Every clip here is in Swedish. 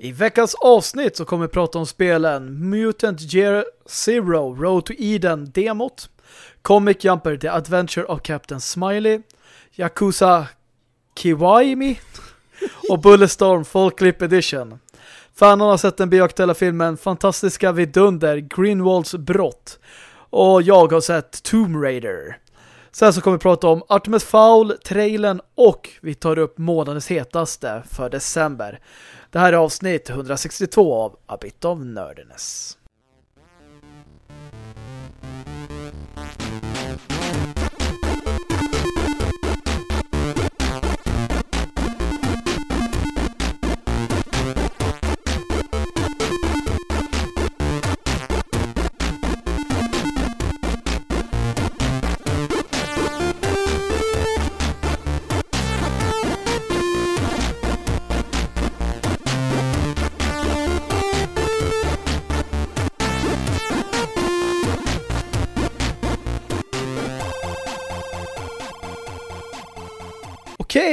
I veckans avsnitt så kommer vi prata om spelen Mutant Year Zero, Road to Eden demot, Comic Jumper, The Adventure of Captain Smiley, Yakuza Kiwaimi och Bulletstorm Full Clip Edition. Fanen har sett den bioaktuella filmen Fantastiska vidunder, Greenwalds brott. Och jag har sett Tomb Raider. Sen så kommer vi prata om Artemis Fowl, trailern och vi tar upp månadens hetaste för december. Det här är avsnitt 162 av A Bit of Nerdiness.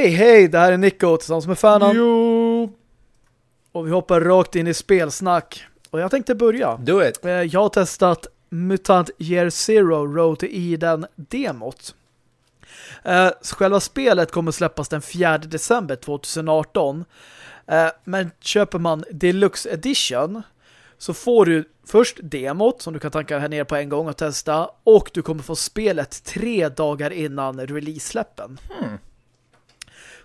Okej, hej, det här är Nico tillsammans med Fanan. Jo. Och vi hoppar rakt in i spelsnack. Och jag tänkte börja. Do it. Eh, Jag har testat Mutant Year Zero Road to Eden demot. Eh, Själva spelet kommer släppas den 4 december 2018. Eh, Men köper man Deluxe Edition så får du först demot som du kan tanka här nere på en gång och testa och du kommer få spelet tre dagar innan release-släppen. Hmm.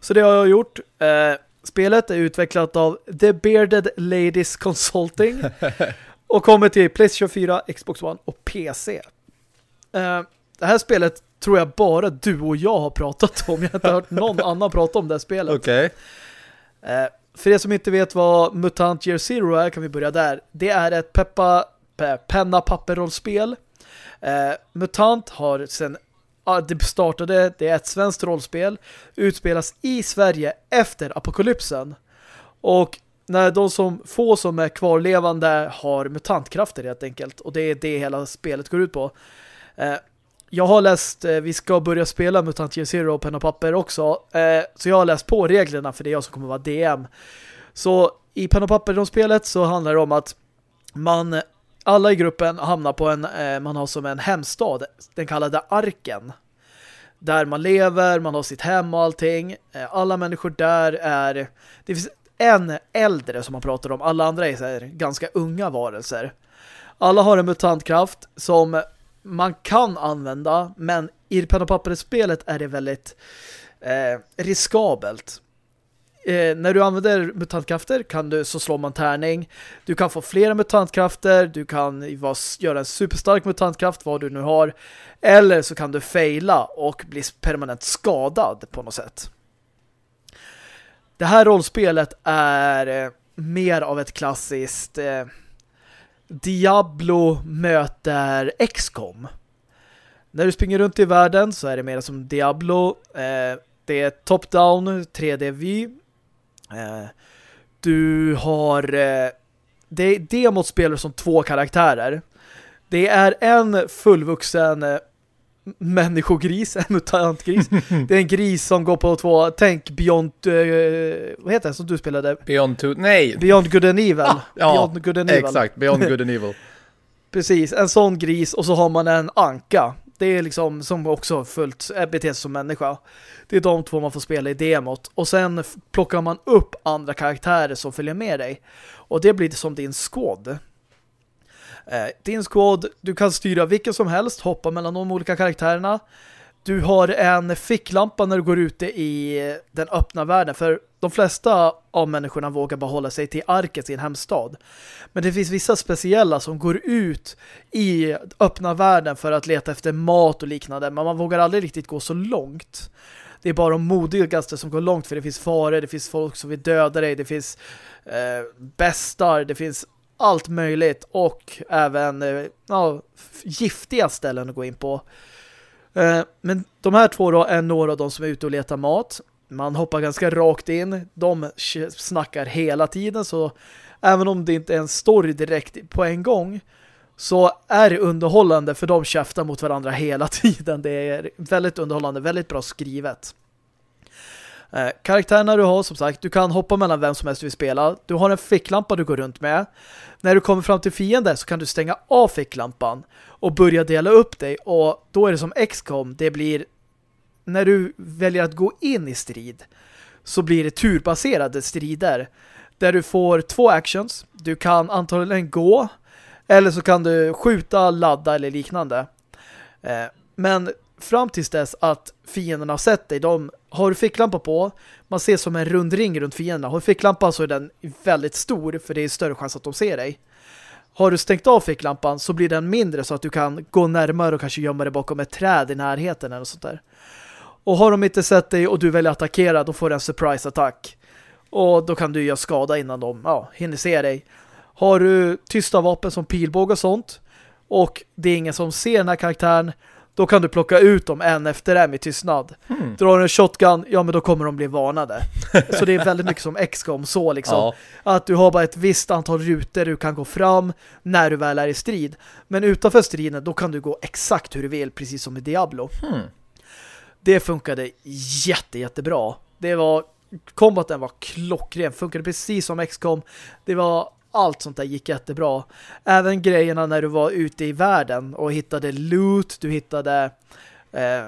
Så det har jag gjort. Eh, spelet är utvecklat av The Bearded Ladies Consulting och kommer till PlayStation 4, Xbox One och PC. Eh, det här spelet tror jag bara du och jag har pratat om. Jag har inte hört någon annan prata om det här spelet. Okej. Eh, för er som inte vet vad Mutant Year Zero är kan vi börja där. Det är ett peppa, pe, penna papperrollspel. Eh, Mutant har ja, det startade, det är ett svenskt rollspel utspelas i Sverige efter apokalypsen. Och när de som få som är kvarlevande har mutantkrafter helt enkelt. Och det är det hela spelet går ut på. Eh, jag har läst, eh, vi ska börja spela Mutant Year Zero och penna och papper också. Eh, så jag har läst på reglerna för det är jag som kommer vara DM. Så i penna och papper spelet så handlar det om att man, alla i gruppen hamnar på en, eh, man har som en hemstad, den kallade Arken. Där man lever, man har sitt hem och allting. Eh, alla människor där är, det finns en äldre som man pratar om, alla andra är så här, ganska unga varelser. Alla har en mutantkraft som man kan använda, men i penna och papper-spelet är det väldigt eh, riskabelt. Eh, när du använder mutantkrafter kan du så slår man tärning. Du kan få flera mutantkrafter, du kan vara, göra en superstark mutantkraft, vad du nu har. Eller så kan du faila och bli permanent skadad på något sätt. Det här rollspelet är eh, mer av ett klassiskt eh, Diablo möter XCOM. När du springer runt i världen så är det mer som Diablo. Eh, det är top-down 3D-vy. Eh, du har... Eh, det, demot spelar som två karaktärer. Det är en fullvuxen eh, människogris, en mutantgris. det är en gris som går på två, tänk Beyond, eh, vad heter det som du spelade? Beyond Two... Nej! Beyond Good and Evil. Ah, ja, Beyond Good and Evil. exakt. Beyond Good and Evil. Precis, en sån gris och så har man en anka. Det är liksom som också fullt beter sig som människa. Det är de två man får spela i demot. Och sen plockar man upp andra karaktärer som följer med dig. Och det blir som din skåd. Eh, din squad, du kan styra vilken som helst, hoppa mellan de olika karaktärerna. Du har en ficklampa när du går ute i den öppna världen. För de flesta av människorna vågar bara hålla sig till arket i en hemstad. Men det finns vissa speciella som går ut i öppna världen för att leta efter mat och liknande. Men man vågar aldrig riktigt gå så långt. Det är bara de modigaste som går långt för det finns faror, det finns folk som vill döda dig, det finns eh, bestar, det finns allt möjligt och även eh, ja, giftiga ställen att gå in på. Eh, men de här två då är några av de som är ute och letar mat. Man hoppar ganska rakt in. De snackar hela tiden så även om det inte är en story direkt på en gång så är det underhållande för de käftar mot varandra hela tiden. Det är väldigt underhållande, väldigt bra skrivet. Eh, karaktärerna du har, som sagt, du kan hoppa mellan vem som helst du vill spela. Du har en ficklampa du går runt med. När du kommer fram till fienden så kan du stänga av ficklampan och börja dela upp dig. Och då är det som XCOM, det blir när du väljer att gå in i strid så blir det turbaserade strider där du får två actions. Du kan antagligen gå eller så kan du skjuta, ladda eller liknande. Eh, men fram tills dess att fienderna har sett dig, de har du ficklampa på, man ser som en rund ring runt fienderna. Har du ficklampa så är den väldigt stor för det är större chans att de ser dig. Har du stängt av ficklampan så blir den mindre så att du kan gå närmare och kanske gömma dig bakom ett träd i närheten eller sånt där. Och har de inte sett dig och du väljer att attackera, då får du en surprise-attack. Och då kan du göra skada innan de ja, hinner se dig. Har du tysta vapen som pilbåge och sånt och det är ingen som ser den här karaktären då kan du plocka ut dem en efter en med tystnad. Mm. Drar du en shotgun, ja men då kommer de bli varnade. så det är väldigt mycket som XCOM så liksom. Ja. Att du har bara ett visst antal rutor du kan gå fram när du väl är i strid. Men utanför striden, då kan du gå exakt hur du vill, precis som i Diablo. Mm. Det funkade jätte, jättebra. Det var kombaten var klockren, funkade precis som XCOM. Det var allt sånt där gick jättebra. Även grejerna när du var ute i världen och hittade loot, du hittade eh,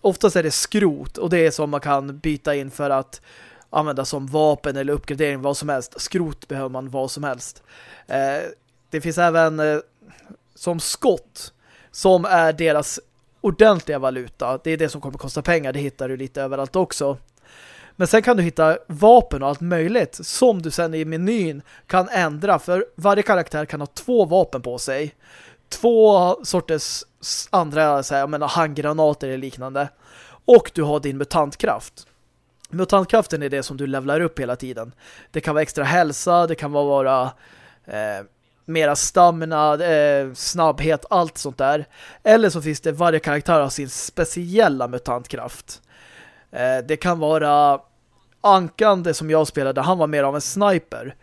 oftast är det skrot och det är som man kan byta in för att använda som vapen eller uppgradering, vad som helst. Skrot behöver man vad som helst. Eh, det finns även eh, som skott som är deras ordentliga valuta. Det är det som kommer kosta pengar. Det hittar du lite överallt också. Men sen kan du hitta vapen och allt möjligt som du sen i menyn kan ändra. För varje karaktär kan ha två vapen på sig. Två sorters andra så här, jag menar, handgranater eller liknande. Och du har din mutantkraft. Mutantkraften är det som du levlar upp hela tiden. Det kan vara extra hälsa, det kan vara eh, mera stamina, eh, snabbhet, allt sånt där. Eller så finns det varje karaktär har sin speciella mutantkraft. Eh, det kan vara Ankande som jag spelade, han var mer av en sniper.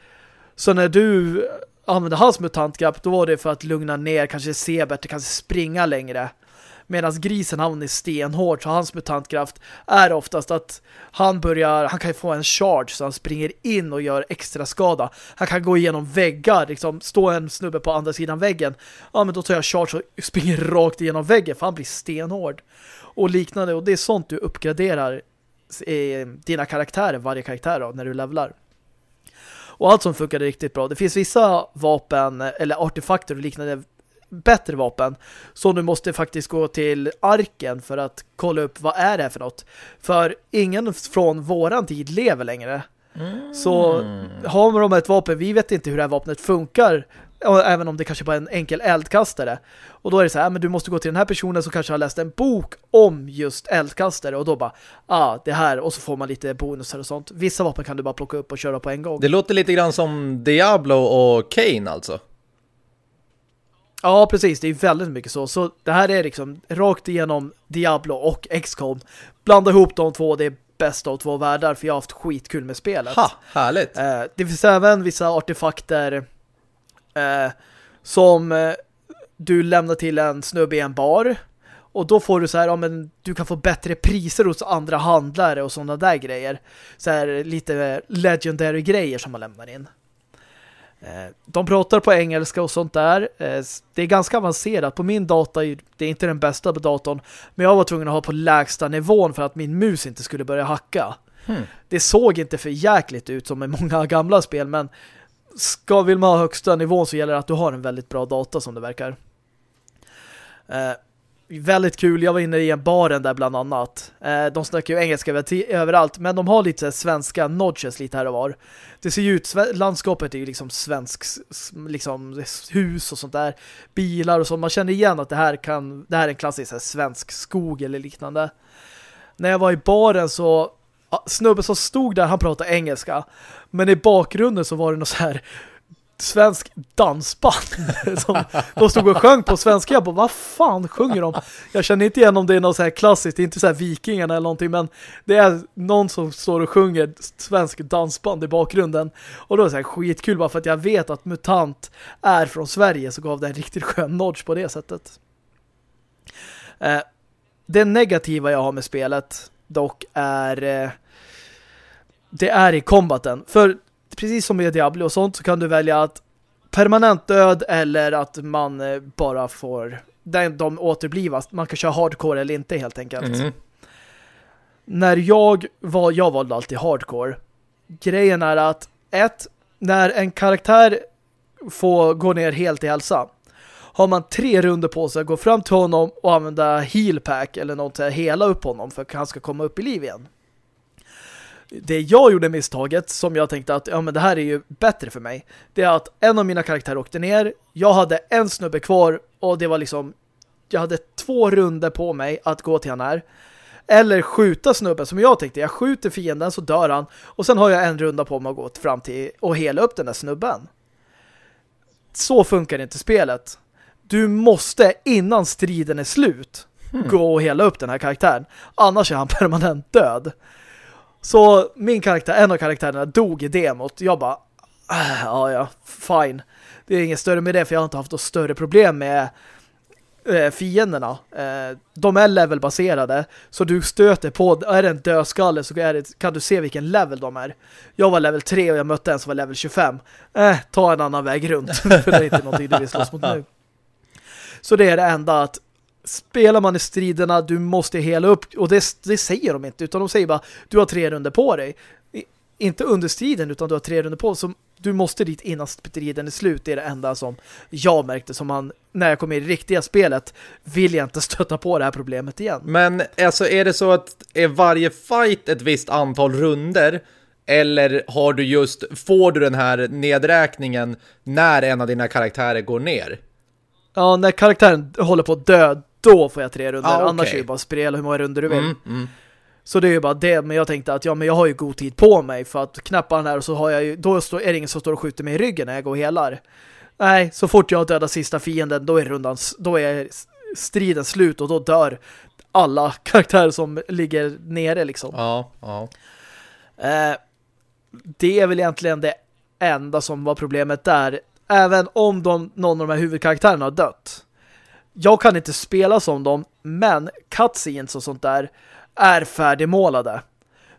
Så när du använde hans mutantkraft, då var det för att lugna ner, kanske se bättre, kanske springa längre. Medan grisen han är stenhård så hans mutantkraft är oftast att han börjar, han kan få en charge så han springer in och gör extra skada. Han kan gå igenom väggar, liksom stå en snubbe på andra sidan väggen. Ja men då tar jag charge och springer rakt igenom väggen för han blir stenhård. Och liknande och det är sånt du uppgraderar eh, dina karaktärer, varje karaktär då, när du levlar. Och allt som funkade riktigt bra. Det finns vissa vapen eller artefakter och liknande bättre vapen så du måste faktiskt gå till arken för att kolla upp vad är det för något. För ingen från våran tid lever längre. Mm. Så har de ett vapen, vi vet inte hur det här vapnet funkar även om det kanske bara är en enkel eldkastare. Och då är det så här, men du måste gå till den här personen som kanske har läst en bok om just eldkastare och då bara, ah, det här, och så får man lite bonusar och sånt. Vissa vapen kan du bara plocka upp och köra på en gång. Det låter lite grann som Diablo och Kane alltså. Ja, precis. Det är väldigt mycket så. Så det här är liksom rakt igenom Diablo och XCOM. Blanda ihop de två, det är bäst av två världar för jag har haft skitkul med spelet. Ha, härligt. Eh, det finns även vissa artefakter eh, som eh, du lämnar till en snubbe i en bar och då får du så här, ja men du kan få bättre priser hos andra handlare och sådana där grejer. Så här lite legendary grejer som man lämnar in. Eh, de pratar på engelska och sånt där. Eh, det är ganska avancerat. På min data, det är inte den bästa på datorn, men jag var tvungen att ha på lägsta nivån för att min mus inte skulle börja hacka. Hmm. Det såg inte för jäkligt ut som i många gamla spel, men ska vill man ha högsta nivån så gäller det att du har en väldigt bra data som det verkar. Eh, väldigt kul. Jag var inne i en baren där bland annat. Eh, de snackar ju engelska överallt, men de har lite svenska nodges lite här och var. Det ser ju ut, landskapet är ju liksom svensk liksom hus och sånt där. Bilar och så. Man känner igen att det här kan det här är en klassisk här, svensk skog eller liknande. När jag var i baren så snubben som stod där, han pratade engelska. Men i bakgrunden så var det något så här svensk dansband som de stod och sjöng på svenska. Jag bara, vad fan sjunger de? Jag känner inte igen om det är något så här klassiskt, det är inte så här vikingarna eller någonting, men det är någon som står och sjunger svensk dansband i bakgrunden. Och då är det så här skitkul bara för att jag vet att Mutant är från Sverige så gav det en riktigt skön nodge på det sättet. Eh, det negativa jag har med spelet dock är eh, det är i combaten. För precis som i Diablo och sånt så kan du välja att permanent död eller att man eh, bara får de återblivas. Man kan köra hardcore eller inte helt enkelt. Mm. När jag var, jag valde alltid hardcore. Grejen är att ett, när en karaktär får gå ner helt i hälsa har man tre runder på sig att gå fram till honom och använda healpack eller något att hela upp honom för att han ska komma upp i liv igen. Det jag gjorde misstaget som jag tänkte att ja men det här är ju bättre för mig. Det är att en av mina karaktärer åkte ner. Jag hade en snubbe kvar och det var liksom jag hade två runder på mig att gå till han här. Eller skjuta snubben som jag tänkte. Jag skjuter fienden så dör han. Och sen har jag en runda på mig att gå fram till och hela upp den där snubben. Så funkar inte spelet. Du måste innan striden är slut hmm. gå och hela upp den här karaktären. Annars är han permanent död. Så min karaktär, en av karaktärerna dog i demot. Jag bara, äh, ja ja, fine. Det är inget större med det för jag har inte haft något större problem med eh, fienderna. Eh, de är levelbaserade. Så du stöter på, är det en dödskalle så det, kan du se vilken level de är. Jag var level 3 och jag mötte en som var level 25. Eh, ta en annan väg runt. för det är inte någonting du vill slåss mot nu. Så det är det enda att spelar man i striderna, du måste hela upp och det, det säger de inte, utan de säger bara du har tre runder på dig. Inte under striden, utan du har tre runder på dig så du måste dit innan striden är slut. Det är det enda som jag märkte som man, när jag kom in i riktiga spelet vill jag inte stöta på det här problemet igen. Men alltså är det så att är varje fight ett visst antal runder eller har du just, får du den här nedräkningen när en av dina karaktärer går ner? Ja, när karaktären håller på att dö, då får jag tre runder. Ah, okay. Annars är det bara spela hur många runder du vill. Mm, mm. Så det är ju bara det, men jag tänkte att ja, men jag har ju god tid på mig för att knappa den här och så har jag ju, då är det ingen som står och skjuter mig i ryggen när jag går helar. Nej, så fort jag dödar sista fienden, då är rundan, då är striden slut och då dör alla karaktärer som ligger nere liksom. Ja, ja. Eh, det är väl egentligen det enda som var problemet där. Även om de, någon av de här huvudkaraktärerna har dött. Jag kan inte spela som dem, men cutscenes och sånt där är färdigmålade.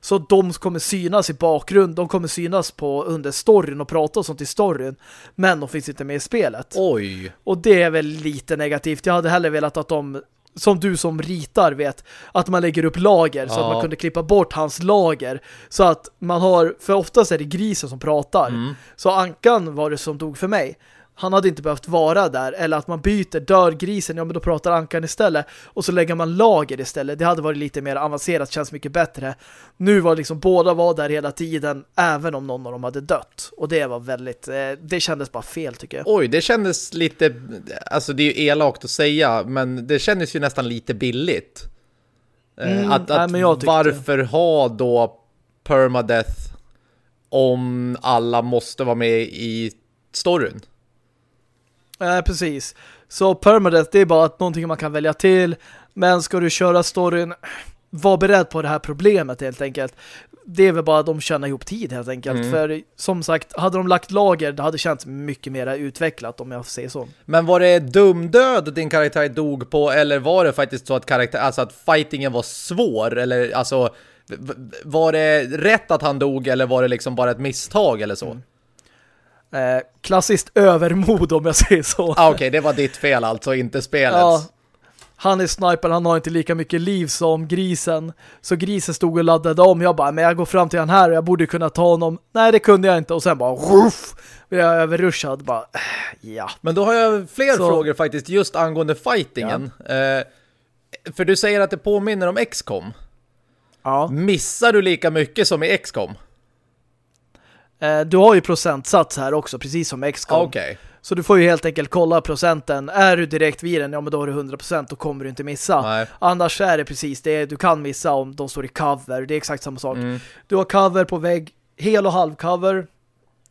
Så de kommer synas i bakgrund, de kommer synas på under storyn och prata och sånt i storyn. Men de finns inte med i spelet. Oj. Och det är väl lite negativt. Jag hade hellre velat att de, som du som ritar vet, att man lägger upp lager ja. så att man kunde klippa bort hans lager. Så att man har, för oftast är det grisen som pratar. Mm. Så Ankan var det som dog för mig han hade inte behövt vara där. Eller att man byter, dör grisen, ja men då pratar ankan istället. Och så lägger man lager istället. Det hade varit lite mer avancerat, känns mycket bättre. Nu var liksom båda var där hela tiden, även om någon av dem hade dött. Och det var väldigt, eh, det kändes bara fel tycker jag. Oj, det kändes lite, alltså det är ju elakt att säga, men det kändes ju nästan lite billigt. Eh, mm, att, att nej, varför ha då permadeath om alla måste vara med i storyn? Nej, precis. Så permadeath, det är bara att någonting man kan välja till. Men ska du köra storyn, var beredd på det här problemet helt enkelt. Det är väl bara att de tjänar ihop tid helt enkelt. Mm. För som sagt, hade de lagt lager, det hade känts mycket mer utvecklat om jag får säga så. Men var det dumdöd din karaktär dog på eller var det faktiskt så att karaktär, alltså att fightingen var svår? Eller alltså, var det rätt att han dog eller var det liksom bara ett misstag eller så? Mm. Eh, klassiskt övermod om jag säger så. Ah, Okej, okay, det var ditt fel alltså, inte spelet. Ja, han är sniper, han har inte lika mycket liv som grisen. Så grisen stod och laddade om. Jag bara, men jag går fram till han här och jag borde kunna ta honom. Nej, det kunde jag inte. Och sen bara, ruff, blev jag överrushad. Bara, äh, ja. Men då har jag fler så. frågor faktiskt just angående fightingen. Ja. Eh, för du säger att det påminner om XCOM. Ja. Missar du lika mycket som i XCOM? Eh, du har ju procentsats här också, precis som XCOM. Okay. Så du får ju helt enkelt kolla procenten. Är du direkt vid den, ja men då har du 100% och kommer du inte missa. Nej. Annars är det precis det. Du kan missa om de står i cover. Det är exakt samma sak. Mm. Du har cover på vägg, hel och halv cover.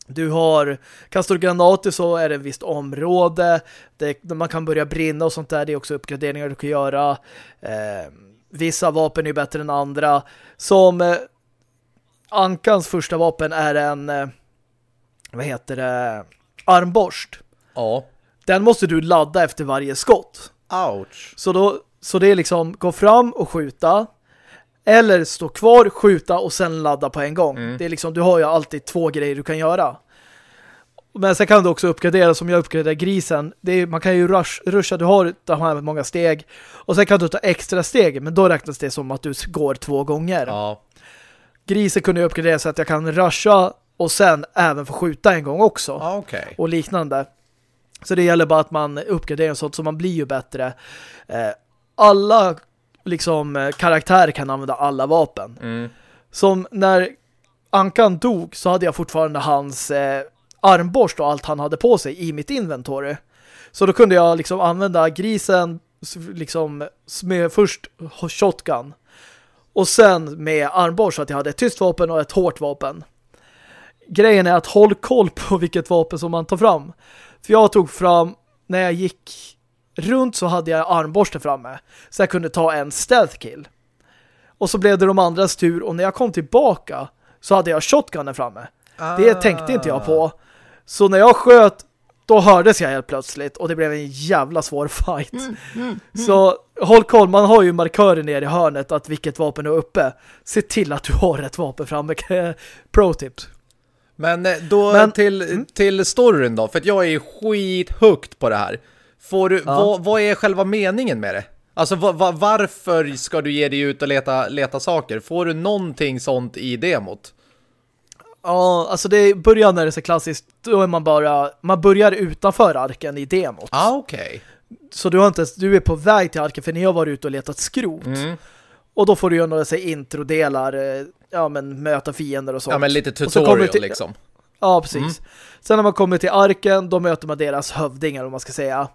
Du har, kastar du granater så är det ett visst område. Det, man kan börja brinna och sånt där. Det är också uppgraderingar du kan göra. Eh, vissa vapen är bättre än andra. Som... Ankans första vapen är en eh, vad heter det armborst. Ja. Den måste du ladda efter varje skott. Ouch. Så då så det är liksom gå fram och skjuta. Eller stå kvar, skjuta och sen ladda på en gång. Mm. Det är liksom, du har ju alltid två grejer du kan göra. Men sen kan du också uppgradera som jag uppgraderar grisen. Det är, man kan ju rush, rusha, du har de här många steg. Och sen kan du ta extra steg, men då räknas det som att du går två gånger. Ja. Grisen kunde jag uppgradera så att jag kan rusha och sen även få skjuta en gång också. Ah, okay. Och liknande. Så det gäller bara att man uppgraderar sånt så man blir ju bättre. Eh, alla liksom karaktärer kan använda alla vapen. Mm. Som när Ankan dog så hade jag fortfarande hans eh, armborst och allt han hade på sig i mitt inventory. Så då kunde jag liksom använda grisen liksom med först shotgun och sen med armborst så att jag hade ett tyst vapen och ett hårt vapen. Grejen är att håll koll på vilket vapen som man tar fram. För jag tog fram, när jag gick runt så hade jag armborsten framme. Så jag kunde ta en stealth kill. Och så blev det de andras tur och när jag kom tillbaka så hade jag shotgunen framme. Ah. Det tänkte inte jag på. Så när jag sköt då hördes jag helt plötsligt och det blev en jävla svår fight. Mm, mm, mm. Så håll koll, man har ju markörer nere i hörnet att vilket vapen är uppe. Se till att du har rätt vapen framme. Pro tips. Men eh, då Men, till, mm. till storyn då, för att jag är skithukt på det här. Får du, ja. vad, vad, är själva meningen med det? Alltså va, va, varför ska du ge dig ut och leta, leta saker? Får du någonting sånt i demot? Ja, alltså det börjar när det är så klassiskt, då är man bara, man börjar utanför arken i demot. Ah, okej. Okay. Så du har inte, du är på väg till arken för ni har varit ute och letat skrot. Mm. Och då får du göra några sig introdelar, eh, ja men möta fiender och sånt. Ja men lite tutorial till, liksom. Ja, precis. Mm. Sen när man kommer till arken, då möter man deras hövdingar om man ska säga.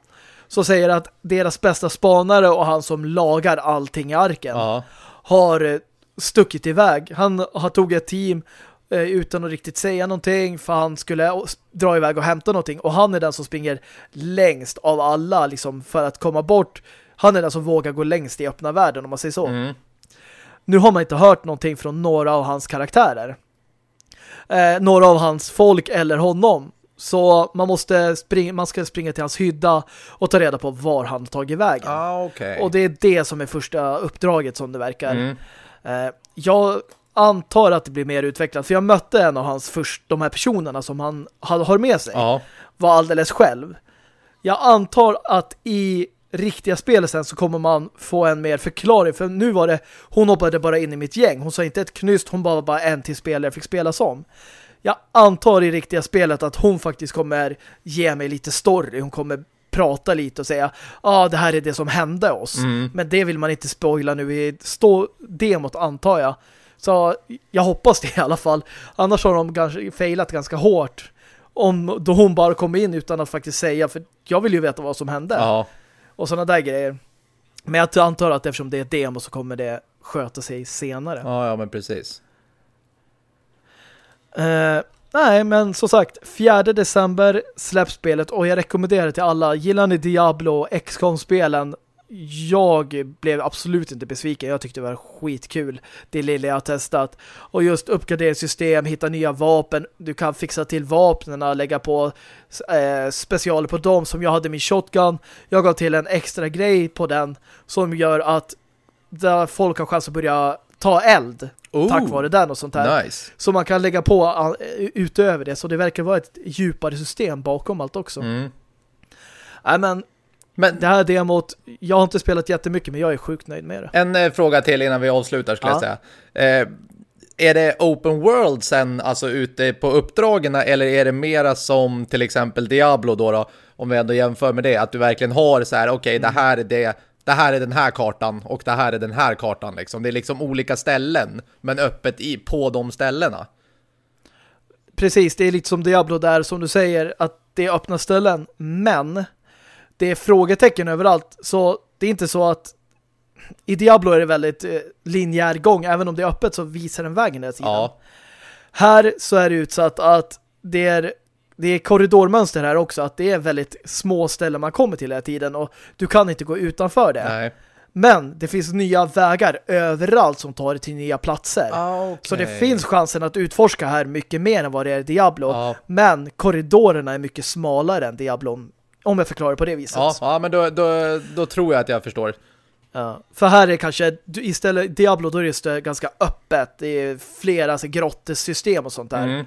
Så säger att deras bästa spanare och han som lagar allting i arken ja. har eh, stuckit iväg. Han har tog ett team utan att riktigt säga någonting för han skulle dra iväg och hämta någonting. Och han är den som springer längst av alla liksom för att komma bort. Han är den som vågar gå längst i öppna världen om man säger så. Mm. Nu har man inte hört någonting från några av hans karaktärer. Eh, några av hans folk eller honom. Så man måste springa, man ska springa till hans hydda och ta reda på var han tagit vägen. Ah, okay. Och det är det som är första uppdraget som det verkar. Mm. Eh, jag antar att det blir mer utvecklat. För jag mötte en av hans först, de här personerna som han har med sig. Ja. Var alldeles själv. Jag antar att i riktiga spelet sen så kommer man få en mer förklaring. För nu var det, hon hoppade bara in i mitt gäng. Hon sa inte ett knyst, hon bara bara en till spelare fick spela som. Jag antar i riktiga spelet att hon faktiskt kommer ge mig lite story. Hon kommer prata lite och säga ja, ah, det här är det som hände oss. Mm. Men det vill man inte spoila nu i stå demot antar jag. Så jag hoppas det i alla fall. Annars har de kanske failat ganska hårt om då hon bara kommer in utan att faktiskt säga för jag vill ju veta vad som hände. Ja. Och sådana där grejer. Men jag antar att eftersom det är demo så kommer det sköta sig senare. Ja, ja men precis. Uh, nej, men som sagt, 4 december släpps spelet och jag rekommenderar det till alla. Gillar ni Diablo och XCOM-spelen jag blev absolut inte besviken. Jag tyckte det var skitkul det lilla jag har testat. Och just uppgraderingssystem, hitta nya vapen. Du kan fixa till vapnen, lägga på eh, specialer på dem som jag hade min shotgun. Jag gav till en extra grej på den som gör att där folk har chans att börja ta eld oh, tack vare den och sånt där. Nice. Så man kan lägga på uh, utöver det. Så det verkar vara ett djupare system bakom allt också. Mm. Nej, men men det här demot, jag har inte spelat jättemycket men jag är sjukt nöjd med det. En eh, fråga till innan vi avslutar skulle ja. jag säga. Eh, är det open world sen, alltså ute på uppdragen eller är det mera som till exempel Diablo då, då om vi ändå jämför med det, att du verkligen har så här, okej okay, mm. det här är det det här är den här kartan och det här är den här kartan liksom. Det är liksom olika ställen men öppet i, på de ställena. Precis, det är lite som Diablo där som du säger att det är öppna ställen men det är frågetecken överallt. Så det är inte så att i Diablo är det väldigt eh, linjär gång. Även om det är öppet så visar den vägen hela tiden. Ja. Här så är det utsatt att det är, det är korridormönster här också. Att det är väldigt små ställen man kommer till hela tiden. Och du kan inte gå utanför det. Nej. Men det finns nya vägar överallt som tar till nya platser. Ah, okay. Så det finns chansen att utforska här mycket mer än vad det är i Diablo. Ah. Men korridorerna är mycket smalare än Diablo om jag förklarar på det viset. Ja, ja men då, då, då tror jag att jag förstår. Ja, för här är kanske istället Diablo då är det ganska öppet. Det är flera alltså, grottesystem och sånt där. Mm.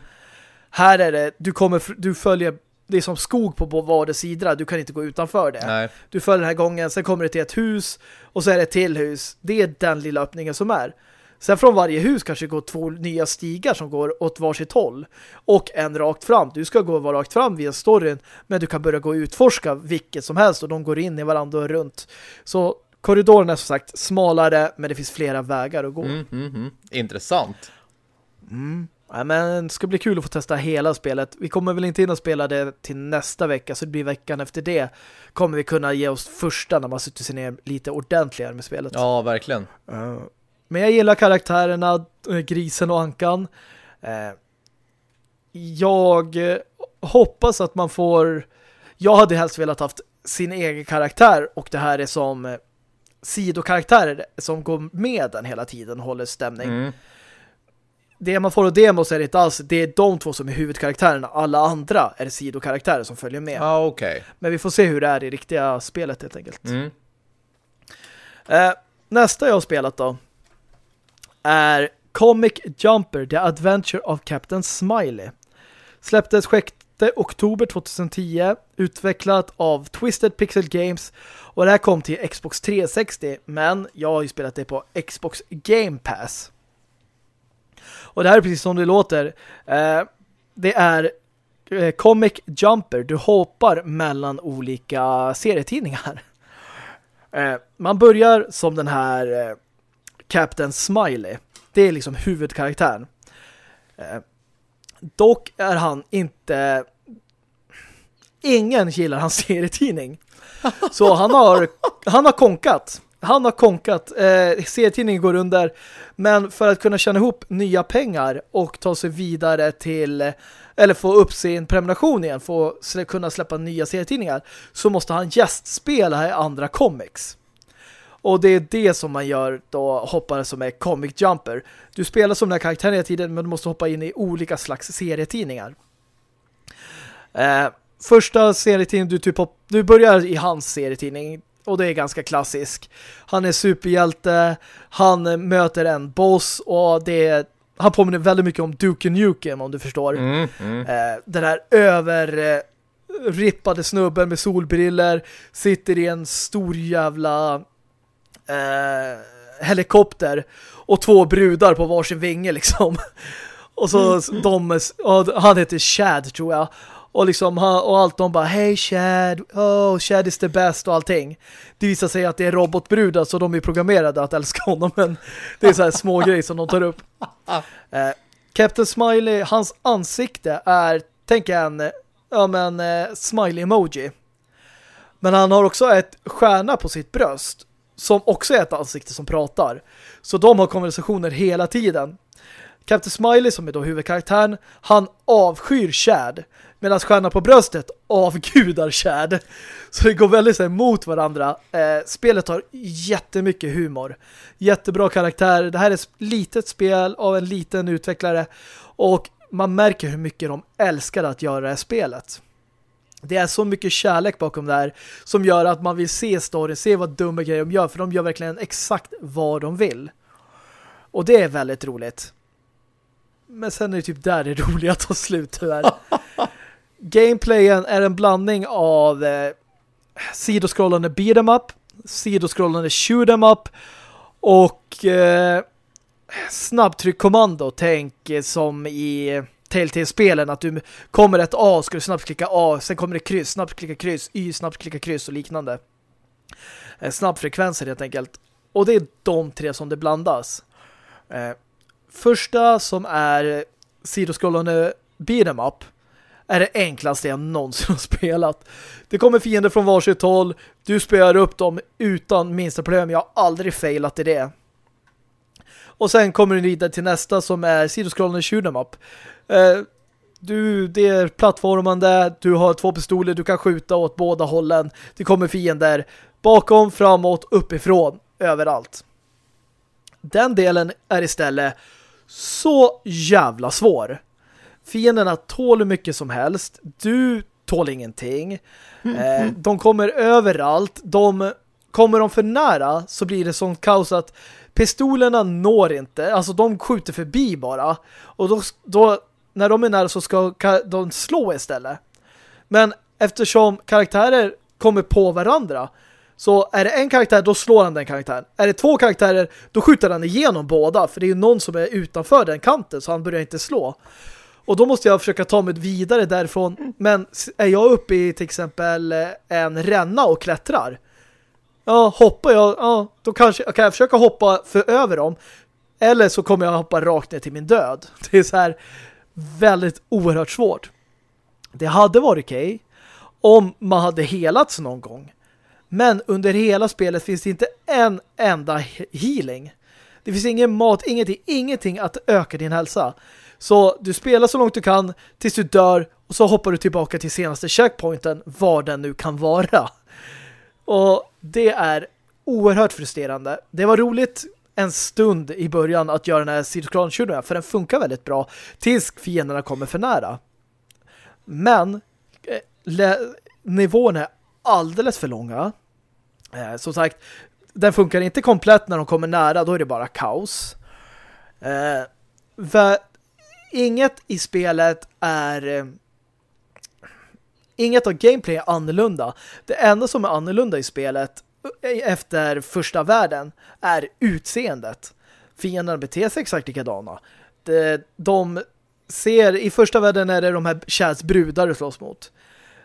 Här är det, du kommer du följer det är som skog på var sidor. Du kan inte gå utanför det. Nej. Du följer den här gången, sen kommer det till ett hus och så är det ett till hus. Det är den lilla öppningen som är. Sen från varje hus kanske går två nya stigar som går åt varsitt håll. Och en rakt fram. Du ska gå rakt fram via storyn, men du kan börja gå och utforska vilket som helst och de går in i varandra och runt. Så korridoren är som sagt smalare, men det finns flera vägar att gå. Mm, mm, mm. Intressant. Mm. Ja, men det ska bli kul att få testa hela spelet. Vi kommer väl inte in och spela det till nästa vecka, så det blir veckan efter det. Kommer vi kunna ge oss första när man sätter sig ner lite ordentligare med spelet. Ja, verkligen. Uh, men jag gillar karaktärerna, eh, grisen och ankan. Uh, jag hoppas att man får... Jag hade helst velat haft sin egen karaktär och det här är som sidokaraktärer som går med den hela tiden och håller stämning. Mm det man får av demos är det inte alls, det är de två som är huvudkaraktärerna. Alla andra är sidokaraktärer som följer med. Ah, okay. Men vi får se hur det är i riktiga spelet helt enkelt. Mm. Eh, nästa jag har spelat då är Comic Jumper, The Adventure of Captain Smiley. Släpptes 6 oktober 2010, utvecklat av Twisted Pixel Games och det här kom till Xbox 360 men jag har ju spelat det på Xbox Game Pass. Och det här är precis som det låter. Eh, det är eh, Comic Jumper. Du hoppar mellan olika serietidningar. Eh, man börjar som den här eh, Captain Smiley. Det är liksom huvudkaraktären. Eh, dock är han inte... Ingen gillar hans serietidning. Så han har, han har konkat han har konkat. Eh, serietidningen går under. Men för att kunna tjäna ihop nya pengar och ta sig vidare till eller få upp sin prenumeration igen för att kunna släppa nya serietidningar så måste han gästspela i andra comics. Och det är det som man gör då hoppare som är Comic Jumper. Du spelar som den här karaktären hela tiden men du måste hoppa in i olika slags serietidningar. Eh, första serietidningen du typ du börjar i hans serietidning och det är ganska klassisk. Han är superhjälte, han möter en boss och det är, han påminner väldigt mycket om Duke Nukem om du förstår. Mm, mm. Eh, den här över eh, rippade snubben med solbriller sitter i en stor jävla eh, helikopter och två brudar på varsin vinge liksom. Och så mm. de, han heter Chad tror jag. Och liksom och allt de bara Hey Chad, oh Chad is the best och allting. Det visar sig att det är robotbrudar så de är programmerade att älska honom men det är så här små grejer som de tar upp. Eh, Captain Smiley, hans ansikte är tänk en ja men eh, smiley emoji. Men han har också ett stjärna på sitt bröst som också är ett ansikte som pratar. Så de har konversationer hela tiden. Captain Smiley som är då huvudkaraktären, han avskyr Chad. Medan stjärnan på bröstet avgudar Chad. Så det går väldigt så här, mot varandra. Eh, spelet har jättemycket humor. Jättebra karaktär. Det här är ett litet spel av en liten utvecklare. Och man märker hur mycket de älskar att göra det här spelet. Det är så mycket kärlek bakom det här som gör att man vill se storyn, se vad dumma grejer de gör. För de gör verkligen exakt vad de vill. Och det är väldigt roligt. Men sen är det typ där det roliga tar slut tyvärr. Gameplayen är en blandning av eh, sidoskrollande beat'em up, sidoskrollande shoot'em up och eh, snabbtryckkommando. Tänk eh, som i Telltale-spelen att du kommer ett A, ska du snabbt klicka A, sen kommer det kryss, snabbt klicka kryss, Y, snabbt klicka kryss och liknande. Eh, snabbfrekvenser helt enkelt. Och det är de tre som det blandas. Eh, första som är sidoskrollande beat'em up är det enklaste jag någonsin har spelat. Det kommer fiender från varsitt håll. Du spelar upp dem utan minsta problem. Jag har aldrig failat i det. Och sen kommer du vidare till nästa som är sidoskrollande shoot'em up. Eh, du, det är plattformande, du har två pistoler, du kan skjuta åt båda hållen. Det kommer fiender bakom, framåt, uppifrån, överallt. Den delen är istället så jävla svår. Fienderna tål hur mycket som helst. Du tål ingenting. Mm, eh, mm. De kommer överallt. De kommer de för nära så blir det sånt kaos att pistolerna når inte. Alltså de skjuter förbi bara. Och då, då när de är nära så ska de slå istället. Men eftersom karaktärer kommer på varandra så är det en karaktär, då slår han den karaktären. Är det två karaktärer, då skjuter han igenom båda. För det är ju någon som är utanför den kanten så han börjar inte slå. Och då måste jag försöka ta mig vidare därifrån. Men är jag uppe i till exempel eh, en ränna och klättrar. Ja, hoppar jag, ja, då kanske kan jag försöka hoppa för över dem. Eller så kommer jag hoppa rakt ner till min död. Det är så här väldigt oerhört svårt. Det hade varit okej okay om man hade helats någon gång. Men under hela spelet finns det inte en enda healing. Det finns ingen mat, ingenting, ingenting att öka din hälsa. Så du spelar så långt du kan tills du dör och så hoppar du tillbaka till senaste checkpointen, var den nu kan vara. Och det är oerhört frustrerande. Det var roligt en stund i början att göra den här sidokran för den funkar väldigt bra tills fienderna kommer för nära. Men eh, nivån är alldeles för långa. Eh, som sagt, den funkar inte komplett när de kommer nära, då är det bara kaos. Eh, inget i spelet är... Eh, Inget av gameplay är annorlunda. Det enda som är annorlunda i spelet eh, efter första världen är utseendet. Fienderna beter sig exakt likadana. De, de ser, i första världen är det de här Chads brudar du slåss mot.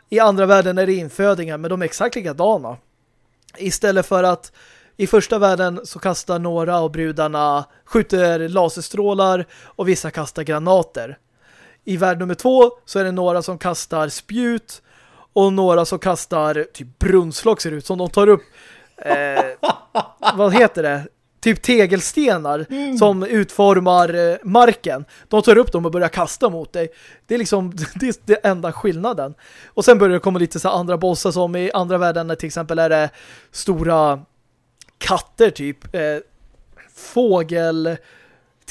I andra världen är det infödingar, men de är exakt likadana. Istället för att i första världen så kastar några av brudarna skjuter laserstrålar och vissa kastar granater. I värld nummer två så är det några som kastar spjut och några som kastar typ brunnslock ser ut som de tar upp eh, vad heter det? typ tegelstenar mm. som utformar eh, marken. De tar upp dem och börjar kasta mot dig. Det är liksom det, är det enda skillnaden. Och sen börjar det komma lite så andra bossar som i andra världen till exempel är det stora katter typ. Eh, fågel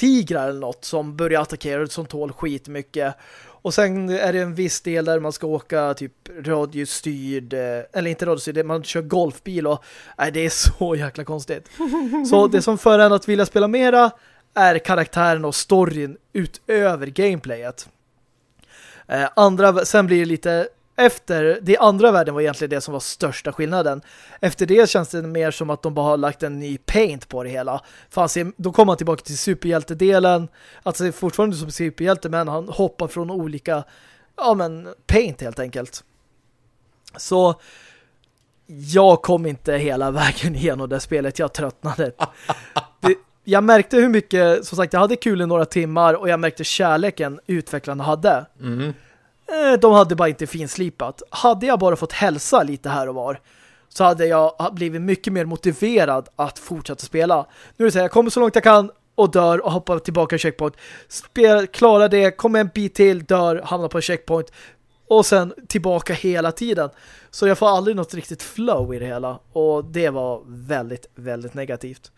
tigrar eller något som börjar attackera som tål skit mycket. Och sen är det en viss del där man ska åka typ radiostyrd, eh, eller inte radiostyrd, man kör golfbil och nej, det är så jäkla konstigt. Så det som för en att vilja spela mera är karaktären och storyn utöver gameplayet. Eh, andra, sen blir det lite efter, det andra världen var egentligen det som var största skillnaden. Efter det känns det mer som att de bara har lagt en ny paint på det hela. För då kommer han tillbaka till superhjältedelen. Alltså det är fortfarande som superhjälte men han hoppar från olika ja men paint helt enkelt. Så jag kom inte hela vägen igenom det spelet. Jag tröttnade. Det, jag märkte hur mycket, som sagt, jag hade kul i några timmar och jag märkte kärleken utvecklarna hade. Mm. Eh, de hade bara inte finslipat. Hade jag bara fått hälsa lite här och var så hade jag blivit mycket mer motiverad att fortsätta spela. Nu är det så här, jag kommer så långt jag kan och dör och hoppar tillbaka i checkpoint. Spel, klarar det, kommer en bit till, dör, hamnar på en checkpoint och sen tillbaka hela tiden. Så jag får aldrig något riktigt flow i det hela och det var väldigt, väldigt negativt.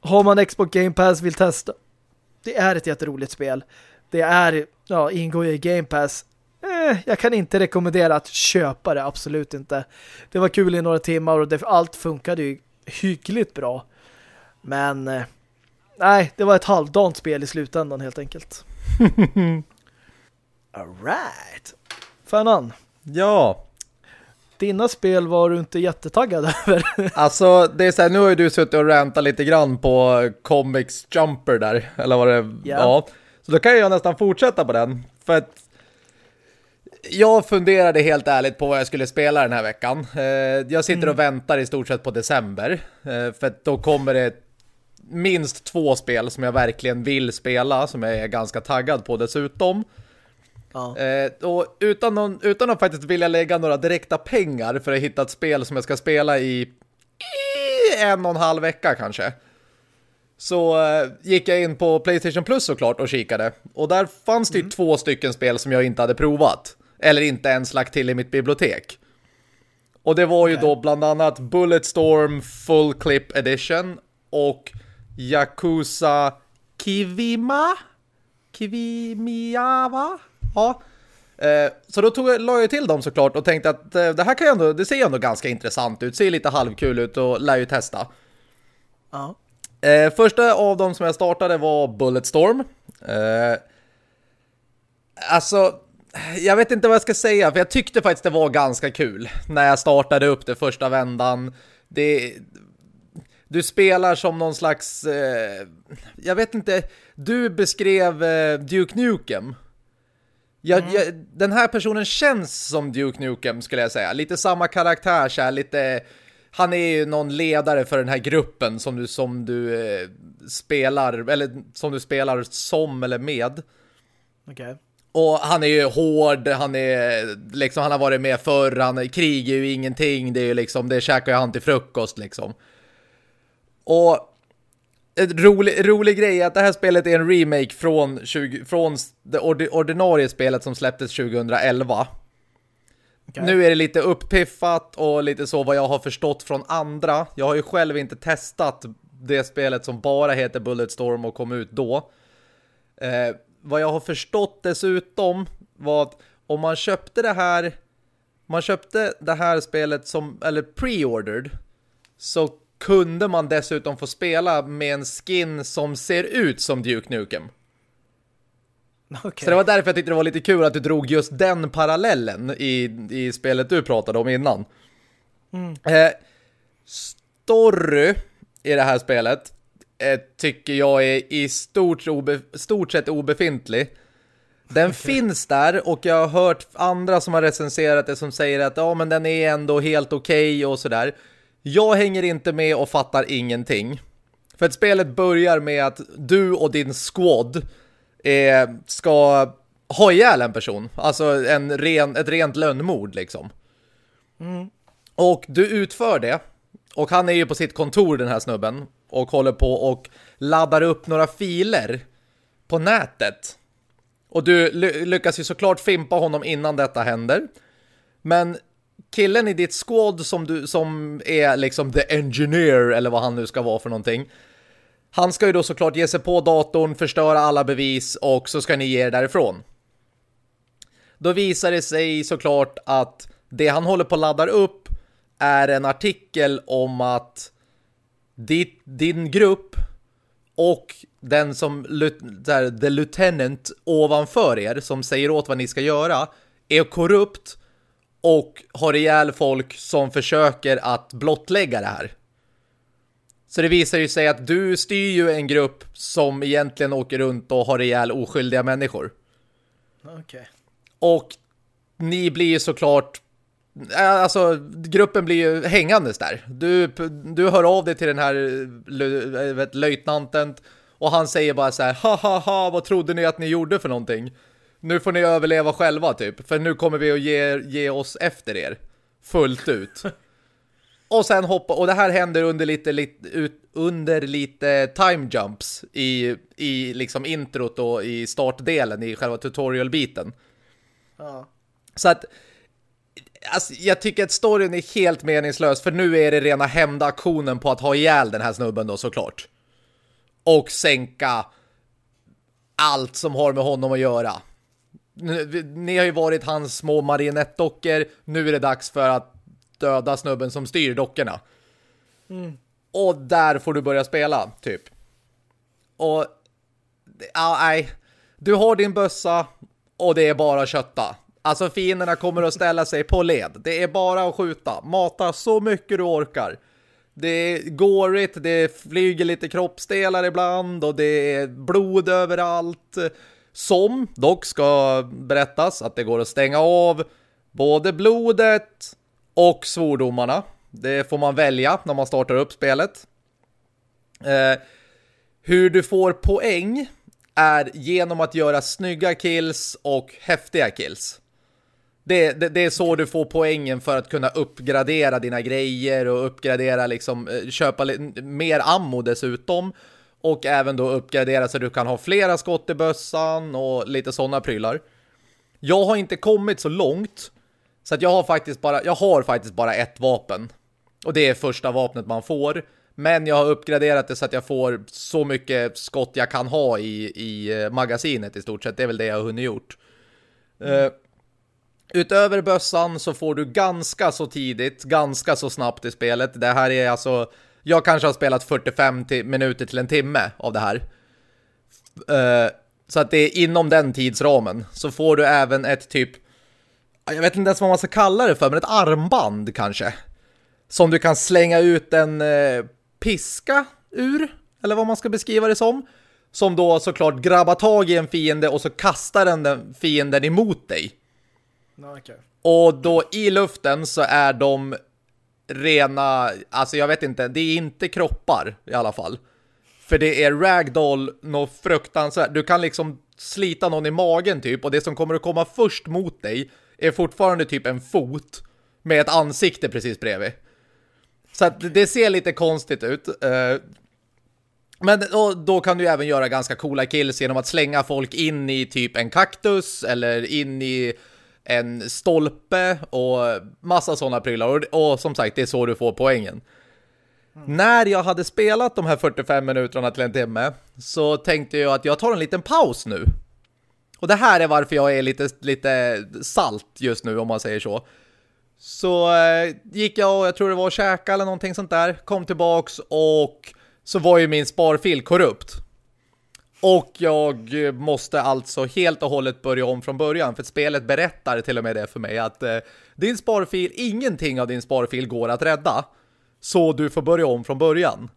Har man Xbox Game Pass vill testa. Det är ett jätteroligt spel. Det är ja, ingår i Game Pass. Eh, jag kan inte rekommendera att köpa det, absolut inte. Det var kul i några timmar och det, allt funkade ju hyggligt bra. Men eh, nej, det var ett halvdant spel i slutändan helt enkelt. Alright. Fanan. Ja. Dina spel var du inte jättetaggad över. alltså, det är så här, nu har ju du suttit och räntat lite grann på Comics Jumper där. Eller vad det yeah. ja. Så då kan jag nästan fortsätta på den. För att jag funderade helt ärligt på vad jag skulle spela den här veckan. Eh, jag sitter och mm. väntar i stort sett på december. Eh, för då kommer det minst två spel som jag verkligen vill spela. Som jag är ganska taggad på dessutom. Ja. Eh, och utan, någon, utan att faktiskt vilja lägga några direkta pengar för att hitta ett spel som jag ska spela i, i en och en halv vecka kanske så uh, gick jag in på Playstation Plus såklart och kikade. Och där fanns det mm. två stycken spel som jag inte hade provat. Eller inte ens lagt till i mitt bibliotek. Och det var ju okay. då bland annat Bulletstorm Full Clip Edition och Yakuza Kivima? Kivimiava? Ja. Eh, så då tog, la jag till dem såklart och tänkte att eh, det här kan ändå, det ser ändå ganska intressant ut. Ser lite halvkul ut och lär ju testa. Ja. Eh, första av dem som jag startade var Bulletstorm. Eh, alltså, jag vet inte vad jag ska säga för jag tyckte faktiskt det var ganska kul när jag startade upp det första vändan. Det, du spelar som någon slags, eh, jag vet inte, du beskrev eh, Duke Nukem. Jag, mm. jag, den här personen känns som Duke Nukem skulle jag säga. Lite samma karaktär så här, lite... Han är ju någon ledare för den här gruppen som du, som du eh, spelar, eller som du spelar som eller med. Okej. Okay. Och han är ju hård, han är liksom, han har varit med förr, han, krig är ju ingenting, det är ju liksom, det käkar han till frukost liksom. Och en rolig, rolig grej är att det här spelet är en remake från, 20, från det ordinarie spelet som släpptes 2011. Okay. Nu är det lite uppiffat och lite så vad jag har förstått från andra. Jag har ju själv inte testat det spelet som bara heter Bulletstorm och kom ut då. Eh, vad jag har förstått dessutom var att om man köpte det här man köpte det här spelet som eller pre-ordered så kunde man dessutom få spela med en skin som ser ut som Duke Nukem. Okay. Så det var därför jag tyckte det var lite kul att du drog just den parallellen i, i spelet du pratade om innan. Mm. Eh, story i det här spelet eh, tycker jag är i stort, obe, stort sett obefintlig. Den okay. finns där och jag har hört andra som har recenserat det som säger att ja men den är ändå helt okej okay och sådär. Jag hänger inte med och fattar ingenting. För att spelet börjar med att du och din squad eh, ska ha ihjäl en person. Alltså en ren, ett rent lönnmord liksom. Mm. Och du utför det. Och han är ju på sitt kontor den här snubben. Och håller på och laddar upp några filer på nätet. Och du lyckas ju såklart fimpa honom innan detta händer. Men killen i ditt squad som, du, som är liksom the engineer eller vad han nu ska vara för någonting. Han ska ju då såklart ge sig på datorn, förstöra alla bevis och så ska ni ge er därifrån. Då visar det sig såklart att det han håller på att ladda upp är en artikel om att ditt, din grupp och den som där, the lieutenant ovanför er som säger åt vad ni ska göra är korrupt och har ihjäl folk som försöker att blottlägga det här. Så det visar ju sig att du styr ju en grupp som egentligen åker runt och har ihjäl oskyldiga människor. Okej. Okay. Och ni blir ju såklart alltså gruppen blir ju hängandes där. Du, du hör av dig till den här vet, löjtnanten och han säger bara så här, ha ha ha, vad trodde ni att ni gjorde för någonting? nu får ni överleva själva typ. För nu kommer vi att ge, ge oss efter er. Fullt ut. och sen hoppa, och det här händer under lite, lite, ut, under lite time jumps i, i liksom introt och i startdelen i själva tutorial-biten. Ja. Så att alltså, jag tycker att storyn är helt meningslös för nu är det rena hämndaktionen på att ha ihjäl den här snubben då såklart. Och sänka allt som har med honom att göra ni har ju varit hans små marionettdockor. Nu är det dags för att döda snubben som styr dockorna. Mm. Och där får du börja spela, typ. Och ja, nej. Du har din bössa och det är bara kötta. Alltså fienderna kommer att ställa sig på led. Det är bara att skjuta. Mata så mycket du orkar. Det är gårigt, det flyger lite kroppsdelar ibland och det är blod överallt. Som dock ska berättas att det går att stänga av både blodet och svordomarna. Det får man välja när man startar upp spelet. Eh, hur du får poäng är genom att göra snygga kills och häftiga kills. Det, det, det, är så du får poängen för att kunna uppgradera dina grejer och uppgradera liksom, eh, köpa mer ammo dessutom och även då uppgradera så du kan ha flera skott i bössan och lite sådana prylar. Jag har inte kommit så långt så att jag har faktiskt bara jag har faktiskt bara ett vapen. Och det är första vapnet man får. Men jag har uppgraderat det så att jag får så mycket skott jag kan ha i, i eh, magasinet i stort sett. Det är väl det jag har hunnit gjort. Mm. Uh, Utöver bössan så får du ganska så tidigt, ganska så snabbt i spelet. Det här är alltså, jag kanske har spelat 45 minuter till en timme av det här. Uh, så att det är inom den tidsramen. Så får du även ett typ, jag vet inte ens vad man ska kalla det för, men ett armband kanske. Som du kan slänga ut en uh, piska ur, eller vad man ska beskriva det som. Som då såklart grabbar tag i en fiende och så kastar den, den fienden emot dig. Okay. Och då i luften så är de rena, alltså jag vet inte, det är inte kroppar i alla fall. För det är ragdoll något fruktansvärt. Du kan liksom slita någon i magen typ och det som kommer att komma först mot dig är fortfarande typ en fot med ett ansikte precis bredvid. Så att det ser lite konstigt ut. Eh, men då, då, kan du även göra ganska coola kills genom att slänga folk in i typ en kaktus eller in i en stolpe och massa sådana prylar. Och, och, som sagt, det är så du får poängen. Mm. När jag hade spelat de här 45 minuterna till en timme så tänkte jag att jag tar en liten paus nu. Och det här är varför jag är lite, lite salt just nu om man säger så. Så eh, gick jag och jag tror det var att käka eller någonting sånt där. Kom tillbaks och så var ju min sparfil korrupt. Och jag måste alltså helt och hållet börja om från början för spelet berättar till och med det för mig att eh, din sparfil, ingenting av din sparfil går att rädda. Så du får börja om från början.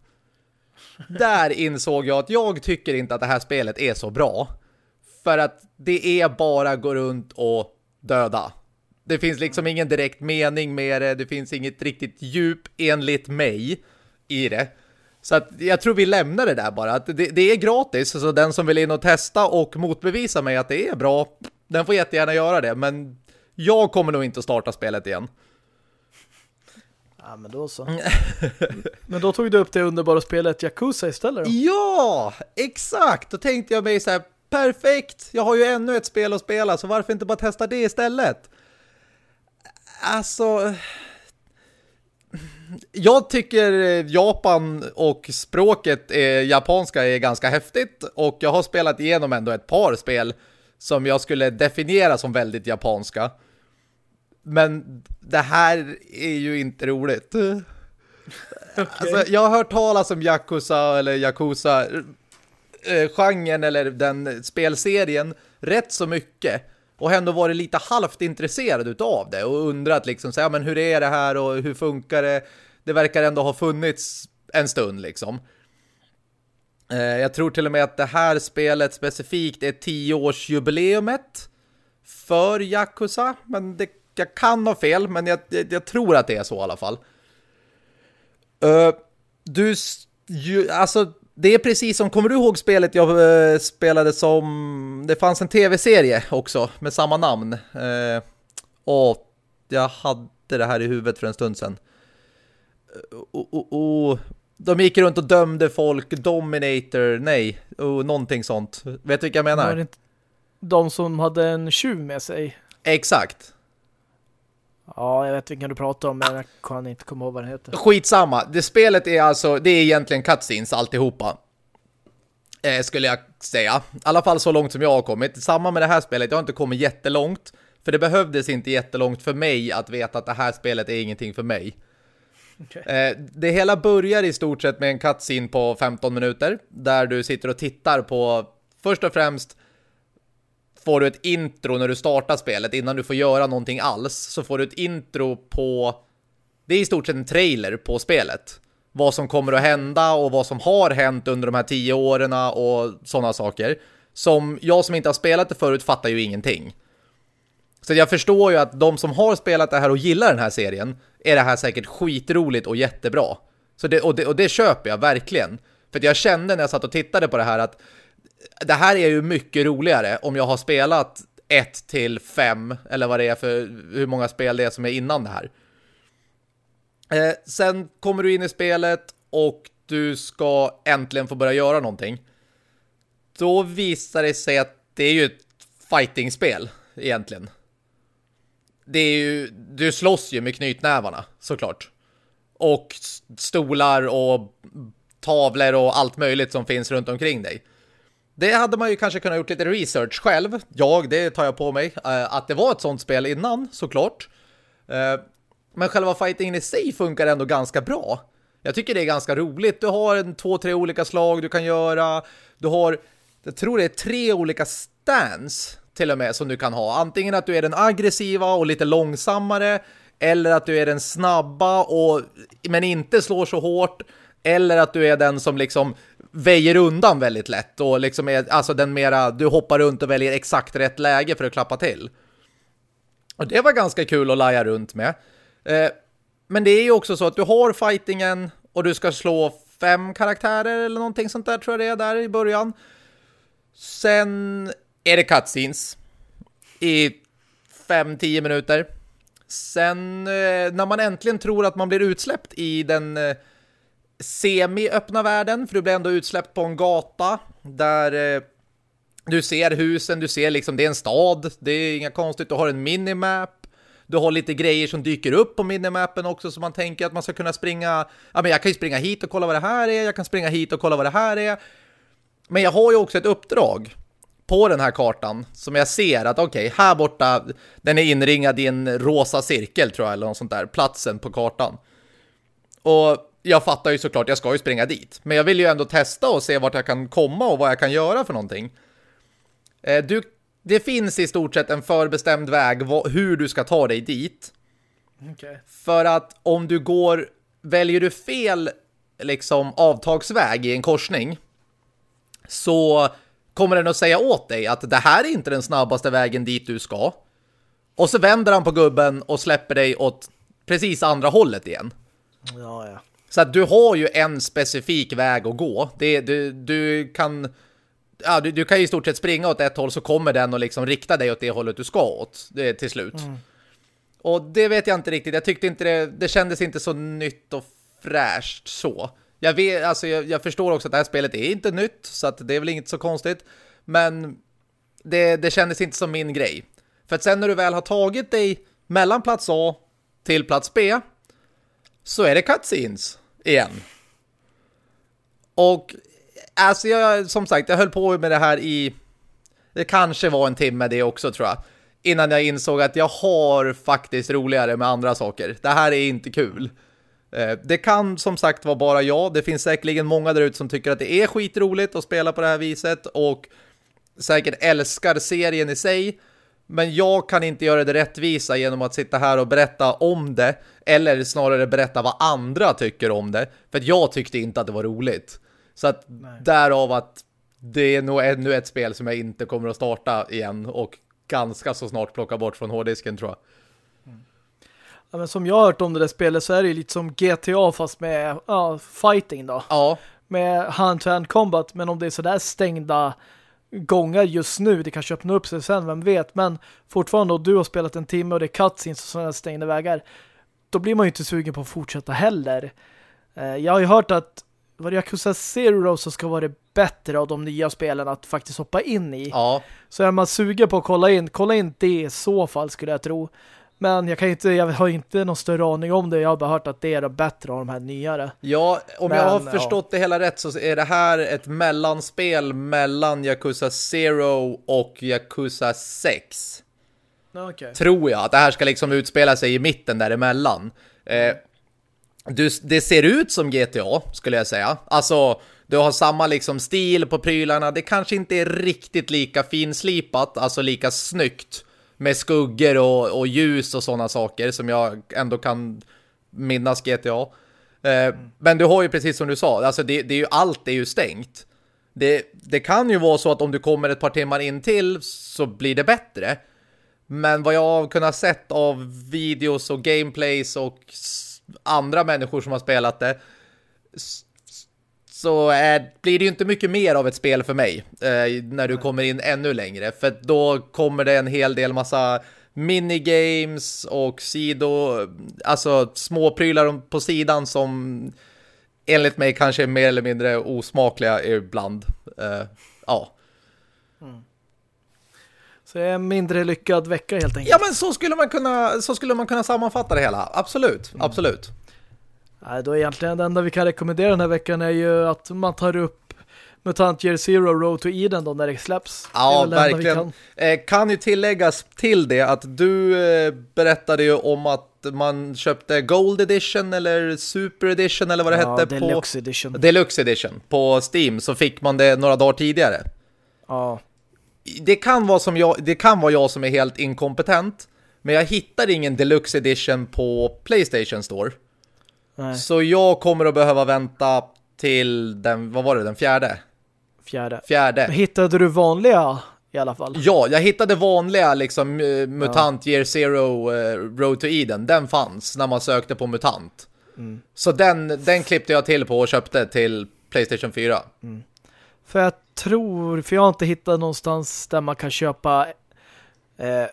Där insåg jag att jag tycker inte att det här spelet är så bra. För att det är bara gå runt och döda. Det finns liksom ingen direkt mening med det. Det finns inget riktigt djup enligt mig i det. Så att jag tror vi lämnar det där bara. Att det, det, är gratis, så den som vill in och testa och motbevisa mig att det är bra, den får jättegärna göra det. Men jag kommer nog inte att starta spelet igen. Ja, men då så. men då tog du upp det underbara spelet Yakuza istället då? Ja, exakt! Då tänkte jag mig så här, perfekt! Jag har ju ännu ett spel att spela, så varför inte bara testa det istället? Alltså jag tycker Japan och språket är, japanska är ganska häftigt och jag har spelat igenom ändå ett par spel som jag skulle definiera som väldigt japanska. Men det här är ju inte roligt. Okay. Alltså, jag har hört talas om Yakuza eller Yakuza eh, genren eller den spelserien rätt så mycket och ändå varit lite halvt intresserad utav det och undrat liksom så här, men hur är det här och hur funkar det? Det verkar ändå ha funnits en stund liksom. Eh, jag tror till och med att det här spelet specifikt är tioårsjubileumet för Yakuza, men det, jag kan ha fel, men jag, jag, jag tror att det är så i alla fall. Uh, du, ju, alltså det är precis som, kommer du ihåg spelet jag uh, spelade som, det fanns en tv-serie också med samma namn. Uh, och jag hade det här i huvudet för en stund sedan. Uh, uh, de gick runt och dömde folk, Dominator, nej, uh, någonting sånt. Vet du vilka jag menar? Var de som hade en tjuv med sig? Exakt. Ja, jag vet vilken du pratar om, men jag kan inte komma ihåg vad den heter. Skitsamma. Det spelet är alltså, det är egentligen cutscenes alltihopa. Eh, skulle jag säga. I alla fall så långt som jag har kommit. Samma med det här spelet, jag har inte kommit jättelångt. För det behövdes inte jättelångt för mig att veta att det här spelet är ingenting för mig. Okay. Eh, det hela börjar i stort sett med en cutscene på 15 minuter. Där du sitter och tittar på, först och främst får du ett intro när du startar spelet innan du får göra någonting alls så får du ett intro på det är i stort sett en trailer på spelet. Vad som kommer att hända och vad som har hänt under de här tio åren och sådana saker. Som jag som inte har spelat det förut fattar ju ingenting. Så jag förstår ju att de som har spelat det här och gillar den här serien är det här säkert skitroligt och jättebra. Så det, och, det, och det köper jag verkligen. För jag kände när jag satt och tittade på det här att det här är ju mycket roligare om jag har spelat 1 till 5 eller vad det är för hur många spel det är som är innan det här. Eh, sen kommer du in i spelet och du ska äntligen få börja göra någonting. Då visar det sig att det är ju ett fighting-spel egentligen. Det är ju, du slåss ju med knytnävarna såklart. Och stolar och tavlor och allt möjligt som finns runt omkring dig det hade man ju kanske kunnat gjort lite research själv. Jag, det tar jag på mig. Eh, att det var ett sånt spel innan, såklart. Eh, men själva fightingen i sig funkar ändå ganska bra. Jag tycker det är ganska roligt. Du har en, två, tre olika slag du kan göra. Du har, jag tror det är tre olika stance till och med som du kan ha. Antingen att du är den aggressiva och lite långsammare. Eller att du är den snabba och men inte slår så hårt. Eller att du är den som liksom väjer undan väldigt lätt och liksom är alltså den mera, du hoppar runt och väljer exakt rätt läge för att klappa till. Och det var ganska kul att laja runt med. Eh, men det är ju också så att du har fightingen och du ska slå fem karaktärer eller någonting sånt där tror jag det är där i början. Sen är det cutscenes i fem, tio minuter. Sen eh, när man äntligen tror att man blir utsläppt i den eh, semi-öppna världen, för du blir ändå utsläppt på en gata där eh, du ser husen, du ser liksom, det är en stad, det är inga konstigt, du har en minimap, du har lite grejer som dyker upp på minimappen också så man tänker att man ska kunna springa, ja men jag kan ju springa hit och kolla vad det här är, jag kan springa hit och kolla vad det här är. Men jag har ju också ett uppdrag på den här kartan som jag ser att okej, okay, här borta, den är inringad i en rosa cirkel tror jag, eller något sånt där, platsen på kartan. Och jag fattar ju såklart, jag ska ju springa dit. Men jag vill ju ändå testa och se vart jag kan komma och vad jag kan göra för någonting. Eh, du, det finns i stort sett en förbestämd väg hur du ska ta dig dit. Okay. För att om du går, väljer du fel liksom avtagsväg i en korsning så kommer den att säga åt dig att det här är inte den snabbaste vägen dit du ska. Och så vänder han på gubben och släpper dig åt precis andra hållet igen. Ja, ja. Så att du har ju en specifik väg att gå. Det, du, du kan... Ja, du, du kan ju i stort sett springa åt ett håll så kommer den och liksom rikta dig åt det hållet du ska åt det, till slut. Mm. Och det vet jag inte riktigt. Jag tyckte inte det, det kändes inte så nytt och fräscht så. Jag, vet, alltså jag, jag, förstår också att det här spelet är inte nytt så att det är väl inget så konstigt. Men det, det kändes inte som min grej. För att sen när du väl har tagit dig mellan plats A till plats B så är det cutscenes igen. Och alltså jag, som sagt, jag höll på med det här i det kanske var en timme det också tror jag. Innan jag insåg att jag har faktiskt roligare med andra saker. Det här är inte kul. Eh, det kan som sagt vara bara jag. Det finns säkerligen många där ute som tycker att det är skitroligt att spela på det här viset och säkert älskar serien i sig. Men jag kan inte göra det rättvisa genom att sitta här och berätta om det. Eller snarare berätta vad andra tycker om det. För att jag tyckte inte att det var roligt. Så att Nej. därav att det är nog ännu ett spel som jag inte kommer att starta igen. Och ganska så snart plocka bort från hårddisken tror jag. Mm. Ja, men som jag har hört om det där spelet så är det lite som GTA fast med ja, fighting då. Ja. Med hand-to-hand -hand combat. Men om det är sådär stängda gånger just nu. Det kanske öppnar upp sig sen, vem vet. Men fortfarande, och du har spelat en timme och det är cutscenes och sådana stängda vägar. Då blir man ju inte sugen på att fortsätta heller. Eh, jag har ju hört att vad det Yakuza Zero så ska vara det bättre av de nya spelen att faktiskt hoppa in i. Ja. Så är man sugen på att kolla in, kolla in det i så fall skulle jag tro. Men jag kan inte, jag har inte någon större aning om det. Jag har bara hört att det är bättre av de här nyare. Ja, om Men, jag har förstått ja. det hela rätt så är det här ett mellanspel mellan Yakuza Zero och Yakuza 6. Okay. Tror jag. Att det här ska liksom utspela sig i mitten däremellan. Eh, du, det ser ut som GTA, skulle jag säga. Alltså, du har samma liksom stil på prylarna. Det kanske inte är riktigt lika finslipat, alltså lika snyggt med skuggor och, och ljus och sådana saker som jag ändå kan minnas GTA. Eh, mm. Men du har ju precis som du sa, alltså det, det är ju allt är ju stängt. Det, det kan ju vara så att om du kommer ett par timmar in till så blir det bättre. Men vad jag har kunnat sett av videos och gameplays och andra människor som har spelat det så är, blir det ju inte mycket mer av ett spel för mig eh, när du kommer in ännu längre. För då kommer det en hel del massa minigames och sido, alltså småprylar på sidan som enligt mig kanske är mer eller mindre osmakliga ibland. Eh, ja. Mm. Så det är en mindre lyckad vecka helt enkelt. Ja men så skulle man kunna, så skulle man kunna sammanfatta det hela. Absolut, mm. absolut. Nej, då egentligen det enda vi kan rekommendera den här veckan är ju att man tar upp Mutant Year Zero Road to Eden då när det släpps. Ja, det verkligen. Kan. Eh, kan ju tilläggas till det att du eh, berättade ju om att man köpte Gold Edition eller Super Edition eller vad det ja, hette. Deluxe på, Edition. Deluxe Edition. På Steam så fick man det några dagar tidigare. Ja. Det kan vara, som jag, det kan vara jag som är helt inkompetent. Men jag hittar ingen Deluxe Edition på Playstation Store. Nej. Så jag kommer att behöva vänta till den, vad var det, den fjärde? Fjärde. Fjärde. Men hittade du vanliga i alla fall? Ja, jag hittade vanliga liksom uh, Mutant ja. Year Zero uh, Road to Eden. Den fanns när man sökte på Mutant. Mm. Så den, den klippte jag till på och köpte till Playstation 4. Mm. För jag tror, för jag har inte hittat någonstans där man kan köpa eh,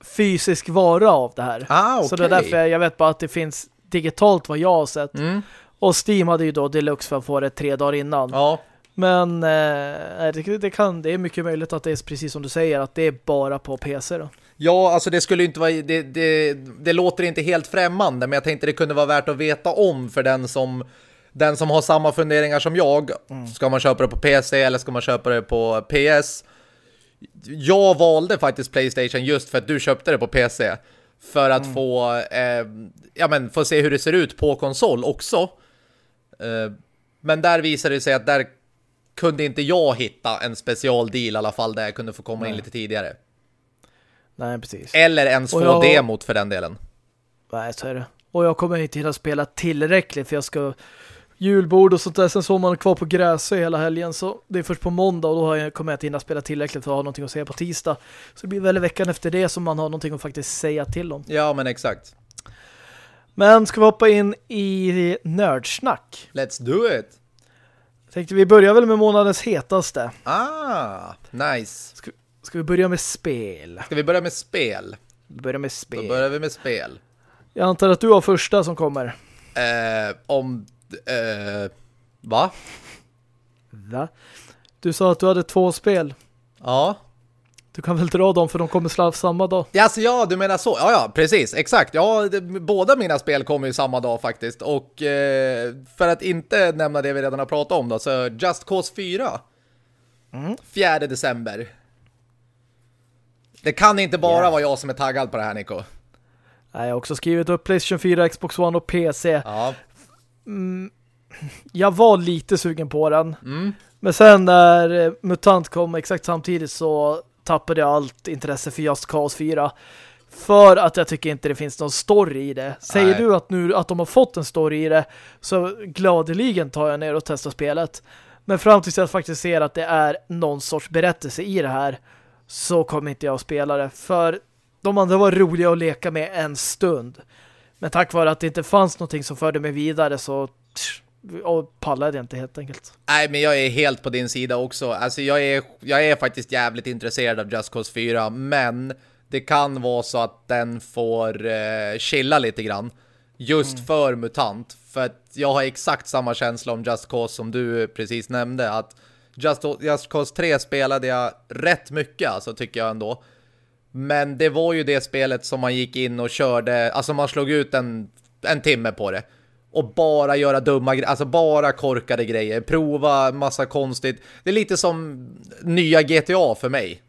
fysisk vara av det här. Ah, okay. Så det är därför jag vet bara att det finns digitalt vad jag har sett. Mm. Och Steam hade ju då deluxe för att få det tre dagar innan. Ja. Men eh, det, det, kan, det är mycket möjligt att det är precis som du säger, att det är bara på PC då. Ja, alltså det skulle inte vara det, det, det låter inte helt främmande, men jag tänkte det kunde vara värt att veta om för den som den som har samma funderingar som jag. Mm. Ska man köpa det på PC eller ska man köpa det på PS? Jag valde faktiskt Playstation just för att du köpte det på PC. För att mm. få eh, ja men få se hur det ser ut på konsol också. Eh, men där visade det sig att där kunde inte jag hitta en specialdeal i alla fall där jag kunde få komma Nej. in lite tidigare. Nej, precis. Eller ens få jag... demot för den delen. Nej, så är det. Och jag kommer inte hinna spela tillräckligt för jag ska julbord och sånt där. Sen så man kvar på Gräsö hela helgen så det är först på måndag och då har jag, kommer jag inte hinna spela tillräckligt för att ha någonting att säga på tisdag. Så det blir väl veckan efter det som man har någonting att faktiskt säga till om. Ja, men exakt. Men ska vi hoppa in i nördsnack? Let's do it! tänkte vi börjar väl med månadens hetaste. Ah, nice. Ska, ska vi börja med spel? Ska vi börja med spel? Vi börjar med spel. Då börjar vi med spel. Jag antar att du har första som kommer. Eh, om... Eh, va? Va? Du sa att du hade två spel. Ja. Du kan väl dra dem för de kommer slav samma dag. Ja, alltså, ja, du menar så. Ja, ja, precis. Exakt. Ja, det, båda mina spel kommer ju samma dag faktiskt. Och eh, för att inte nämna det vi redan har pratat om då, så Just Cause 4. Mm. 4 december. Det kan inte bara yeah. vara jag som är taggad på det här, Nico. Nej, jag har också skrivit upp PlayStation 4, Xbox One och PC. Ja. Mm, jag var lite sugen på den. Mm. Men sen när eh, Mutant kom exakt samtidigt så tappade jag allt intresse för Just Cause 4. För att jag tycker inte det finns någon story i det. Säger Nej. du att nu att de har fått en story i det så gladeligen tar jag ner och testar spelet. Men fram tills jag faktiskt ser att det är någon sorts berättelse i det här så kommer inte jag att spela det. För de andra var roliga att leka med en stund. Men tack vare att det inte fanns någonting som förde mig vidare så och pallade inte helt enkelt. Nej, men jag är helt på din sida också. Alltså jag är, jag är faktiskt jävligt intresserad av Just Cause 4, men det kan vara så att den får eh, chilla lite grann. Just mm. för MUTANT. För att jag har exakt samma känsla om Just Cause som du precis nämnde. Att Just, Just Cause 3 spelade jag rätt mycket, alltså tycker jag ändå. Men det var ju det spelet som man gick in och körde, alltså man slog ut en, en timme på det och bara göra dumma grejer, alltså bara korkade grejer, prova massa konstigt. Det är lite som nya GTA för mig.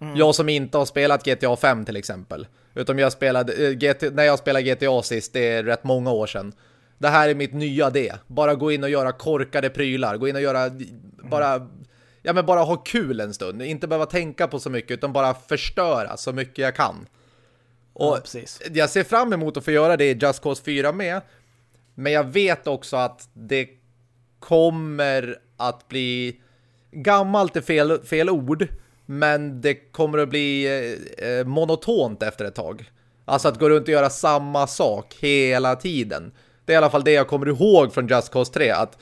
Mm. Jag som inte har spelat GTA 5 till exempel. Utom jag spelade, äh, eh, GTA, när jag spelade GTA sist, det är rätt många år sedan. Det här är mitt nya det. Bara gå in och göra korkade prylar. Gå in och göra, bara, ja men bara ha kul en stund. Inte behöva tänka på så mycket, utan bara förstöra så mycket jag kan. Och ja, jag ser fram emot att få göra det i Just Cause 4 med. Men jag vet också att det kommer att bli gammalt är fel, fel ord men det kommer att bli eh, eh, monotont efter ett tag. Alltså att gå runt och göra samma sak hela tiden. Det är i alla fall det jag kommer ihåg från Just Cause 3 att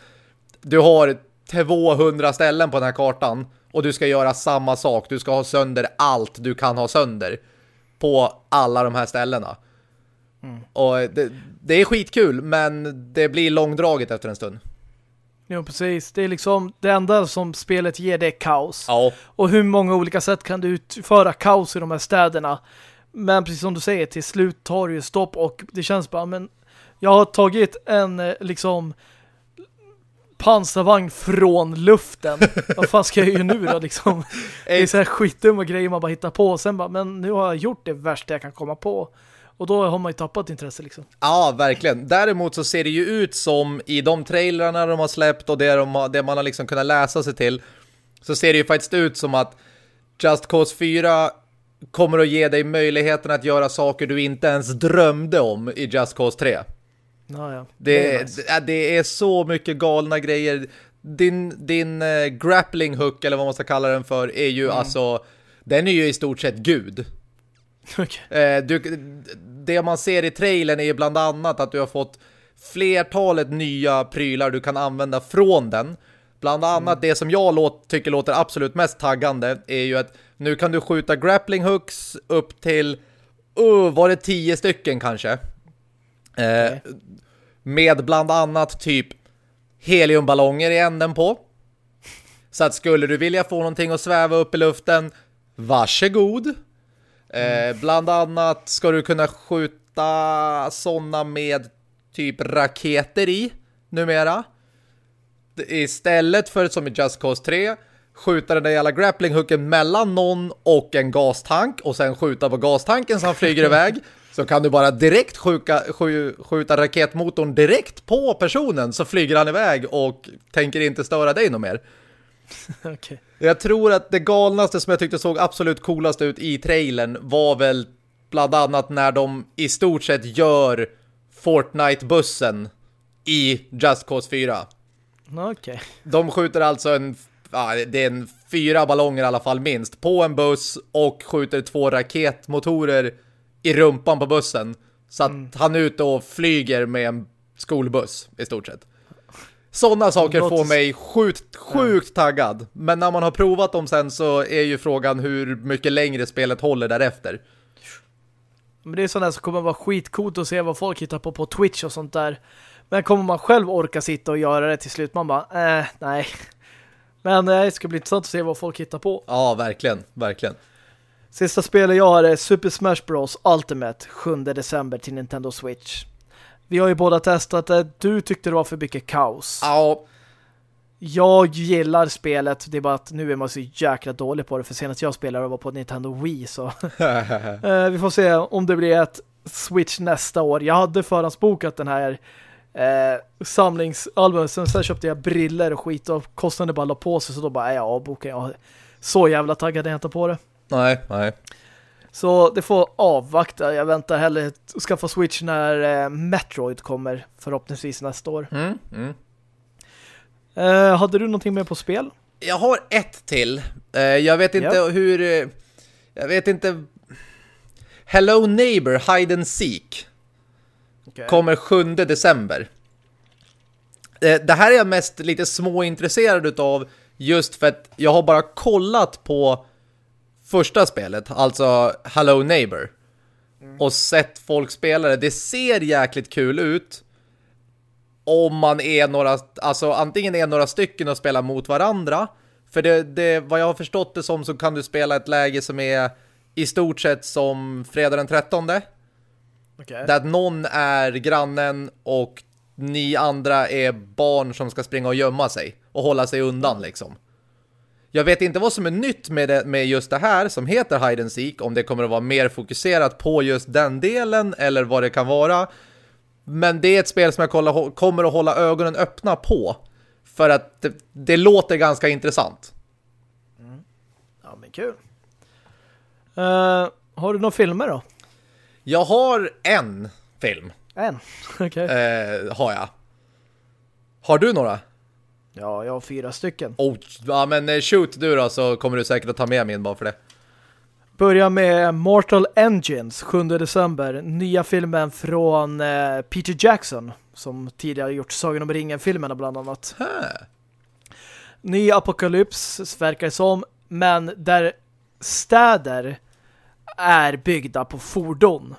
du har 200 ställen på den här kartan och du ska göra samma sak. Du ska ha sönder allt du kan ha sönder på alla de här ställena. Mm. Och det, det, är skitkul, men det blir långdraget efter en stund. Jo, precis. Det är liksom det enda som spelet ger det är kaos. Ja. Och hur många olika sätt kan du utföra kaos i de här städerna? Men precis som du säger, till slut tar det ju stopp och det känns bara, men jag har tagit en eh, liksom pansarvagn från luften. Vad fan ska jag göra nu då liksom? Det är så här skitdumma grejer man bara hittar på. Och sen bara, men nu har jag gjort det värsta jag kan komma på. Och då har man ju tappat intresse liksom. Ja, verkligen. Däremot så ser det ju ut som i de trailrarna de har släppt och det, de har, det man har liksom kunnat läsa sig till så ser det ju faktiskt ut som att Just Cause 4 kommer att ge dig möjligheten att göra saker du inte ens drömde om i Just Cause 3. Ja, ja. Det, det, är nice. det, är så mycket galna grejer. Din, din uh, grappling hook, eller vad man ska kalla den för, är ju mm. alltså... Den är ju i stort sett gud. Okay. Uh, du, det man ser i trailern är ju bland annat att du har fått flertalet nya prylar du kan använda från den. Bland annat mm. det som jag låt, tycker låter absolut mest taggande är ju att nu kan du skjuta grappling hooks upp till uh, var det tio stycken kanske. Okay. Eh, med bland annat typ heliumballonger i änden på. Så att skulle du vilja få någonting att sväva upp i luften, varsågod. Eh, mm. bland annat ska du kunna skjuta sådana med typ raketer i numera. Istället för som i Just Cause 3 skjuta den där jävla grapplinghooken mellan någon och en gastank och sen skjuta på gastanken så han flyger iväg så kan du bara direkt skjuka, skjuta raketmotorn direkt på personen så flyger han iväg och tänker inte störa dig något mer. okay. Jag tror att det galnaste som jag tyckte såg absolut coolast ut i trailern var väl bland annat när de i stort sett gör Fortnite-bussen i Just Cause 4. Okay. De skjuter alltså en ja, det är en fyra ballonger i alla fall minst på en buss och skjuter två raketmotorer i rumpan på bussen. Så att mm. han är ute och flyger med en skolbuss i stort sett. Sådana saker Låt... får mig sjukt, sjukt taggad. Men när man har provat dem sen så är ju frågan hur mycket längre spelet håller därefter. Men det är sådana som kommer vara skitcoolt att se vad folk hittar på på Twitch och sånt där. Men kommer man själv orka sitta och göra det till slut? Man bara, äh, nej. Men eh, det ska bli intressant att se vad folk hittar på. Ja, verkligen, verkligen. Sista spelet jag har är Super Smash Bros. Ultimate 7 december till Nintendo Switch. Vi har ju båda testat det. Du tyckte det var för mycket kaos. Ja. Jag gillar spelet. Det är bara att nu är man så jäkla dålig på det. För senast jag spelade var på Nintendo Wii. Så eh, vi får se om det blir ett Switch nästa år. Jag hade förhandsbokat den här eh, samlingsalbum. Sen, sen köpte jag briller och skit och kostnaden bara la på sig så då bara, jag avbokar jag. Så jävla taggad jag inte på det. Nej, nej. Så det får avvakta. Jag väntar hellre att skaffa Switch när eh, Metroid kommer förhoppningsvis nästa år. Mm, mm. Eh, hade du någonting mer på spel? Jag har ett till. Eh, jag vet inte yep. hur... Eh, jag vet inte... Hello Neighbor Hide and Seek. Okay. Kommer 7 december. Eh, det här är jag mest lite småintresserad utav just för att jag har bara kollat på första spelet, alltså Hello Neighbor. Mm. Och sett folk spela det. Det ser jäkligt kul ut. Om man är några, alltså antingen är några stycken och spelar mot varandra. För det, det, vad jag har förstått det som så kan du spela ett läge som är i stort sett som fredag den 13. Okay. Där någon är grannen och ni andra är barn som ska springa och gömma sig och hålla sig undan liksom. Jag vet inte vad som är nytt med, det, med just det här som heter Hide and Seek, om det kommer att vara mer fokuserat på just den delen eller vad det kan vara. Men det är ett spel som jag kollar, kommer att hålla ögonen öppna på för att det, det låter ganska intressant. Mm. Ja, men kul. Uh, har du några filmer då? Jag har en film. En? Okej. Okay. Eh, har jag. Har du några? Ja, jag har fyra stycken. Oh, ja, men eh, shoot du då så kommer du säkert att ta med min bara för det. Börja med Mortal Engines 7 december. Nya filmen från eh, Peter Jackson som tidigare gjort Sagan om ringen-filmerna bland annat. Hä. Ny apokalyps verkar som, men där städer är byggda på fordon.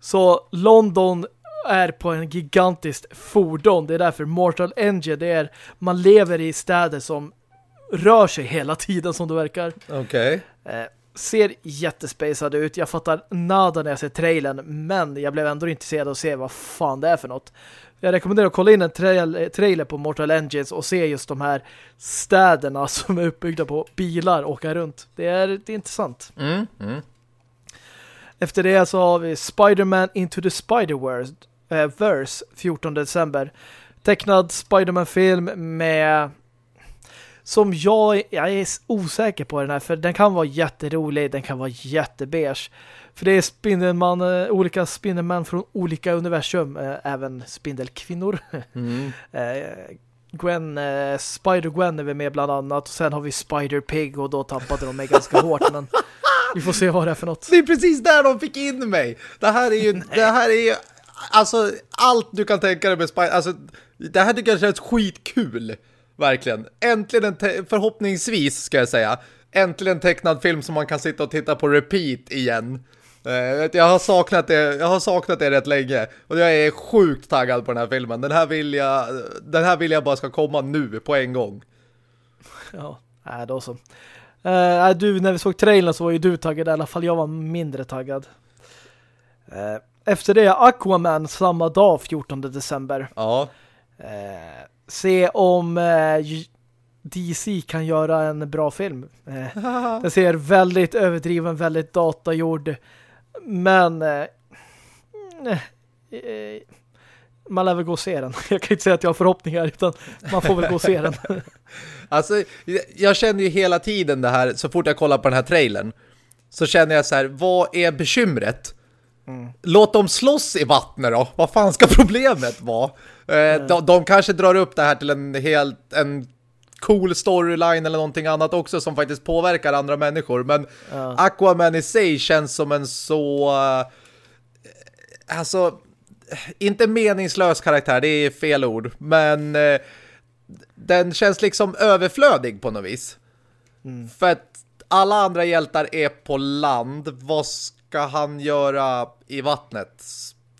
Så London är på en gigantiskt fordon. Det är därför Mortal Engine, det är man lever i städer som rör sig hela tiden som det verkar. Okej. Okay. Eh, ser jättespacad ut. Jag fattar nada när jag ser trailern, men jag blev ändå intresserad av att se vad fan det är för något. Jag rekommenderar att kolla in en trail trailer på Mortal Engines och se just de här städerna som är uppbyggda på bilar åka runt. Det är, det är intressant. Mm, mm. Efter det så har vi Spider-Man Into the Spider-Verse äh, Verse 14 december. Tecknad Spider-Man-film med som jag, jag är osäker på den här för den kan vara jätterolig, den kan vara jättebeige. För det är Spindelman, eh, olika Spindelman från olika universum, äh, även Spindelkvinnor. Mm. äh, Gwen, Spider-Gwen är vi med bland annat och sen har vi Spider-Pig och då tappade de mig ganska hårt men vi får se vad det är för något. Det är precis där de fick in mig. Det här är ju, det här är ju alltså allt du kan tänka dig med Spider, alltså det här tycker jag känns skitkul. Verkligen. Äntligen en förhoppningsvis ska jag säga. Äntligen tecknad film som man kan sitta och titta på repeat igen. Eh, jag har saknat det, jag har saknat det rätt länge och jag är sjukt taggad på den här filmen. Den här vill jag den här vill jag bara ska komma nu på en gång. Ja, äh, då så. Äh, du, när vi såg trailern så var ju du taggad i alla fall. Jag var mindre taggad. Äh, efter det Aquaman samma dag, 14 december. Ja. Uh, se om uh, DC kan göra en bra film. Uh, den ser väldigt överdriven, väldigt datagjord. Men man lär väl gå och se den. Jag kan inte säga att jag har förhoppningar utan man får väl gå och se den. alltså, jag känner ju hela tiden det här, så fort jag kollar på den här trailern så känner jag så här, vad är bekymret? Mm. Låt dem slåss i vattnet då. Vad fan ska problemet vara? Mm. de, de, kanske drar upp det här till en helt en cool storyline eller någonting annat också som faktiskt påverkar andra människor. Men mm. Aquaman i sig känns som en så... Uh, alltså inte meningslös karaktär, det är fel ord. Men eh, den känns liksom överflödig på något vis. Mm. För att alla andra hjältar är på land. Vad ska han göra i vattnet?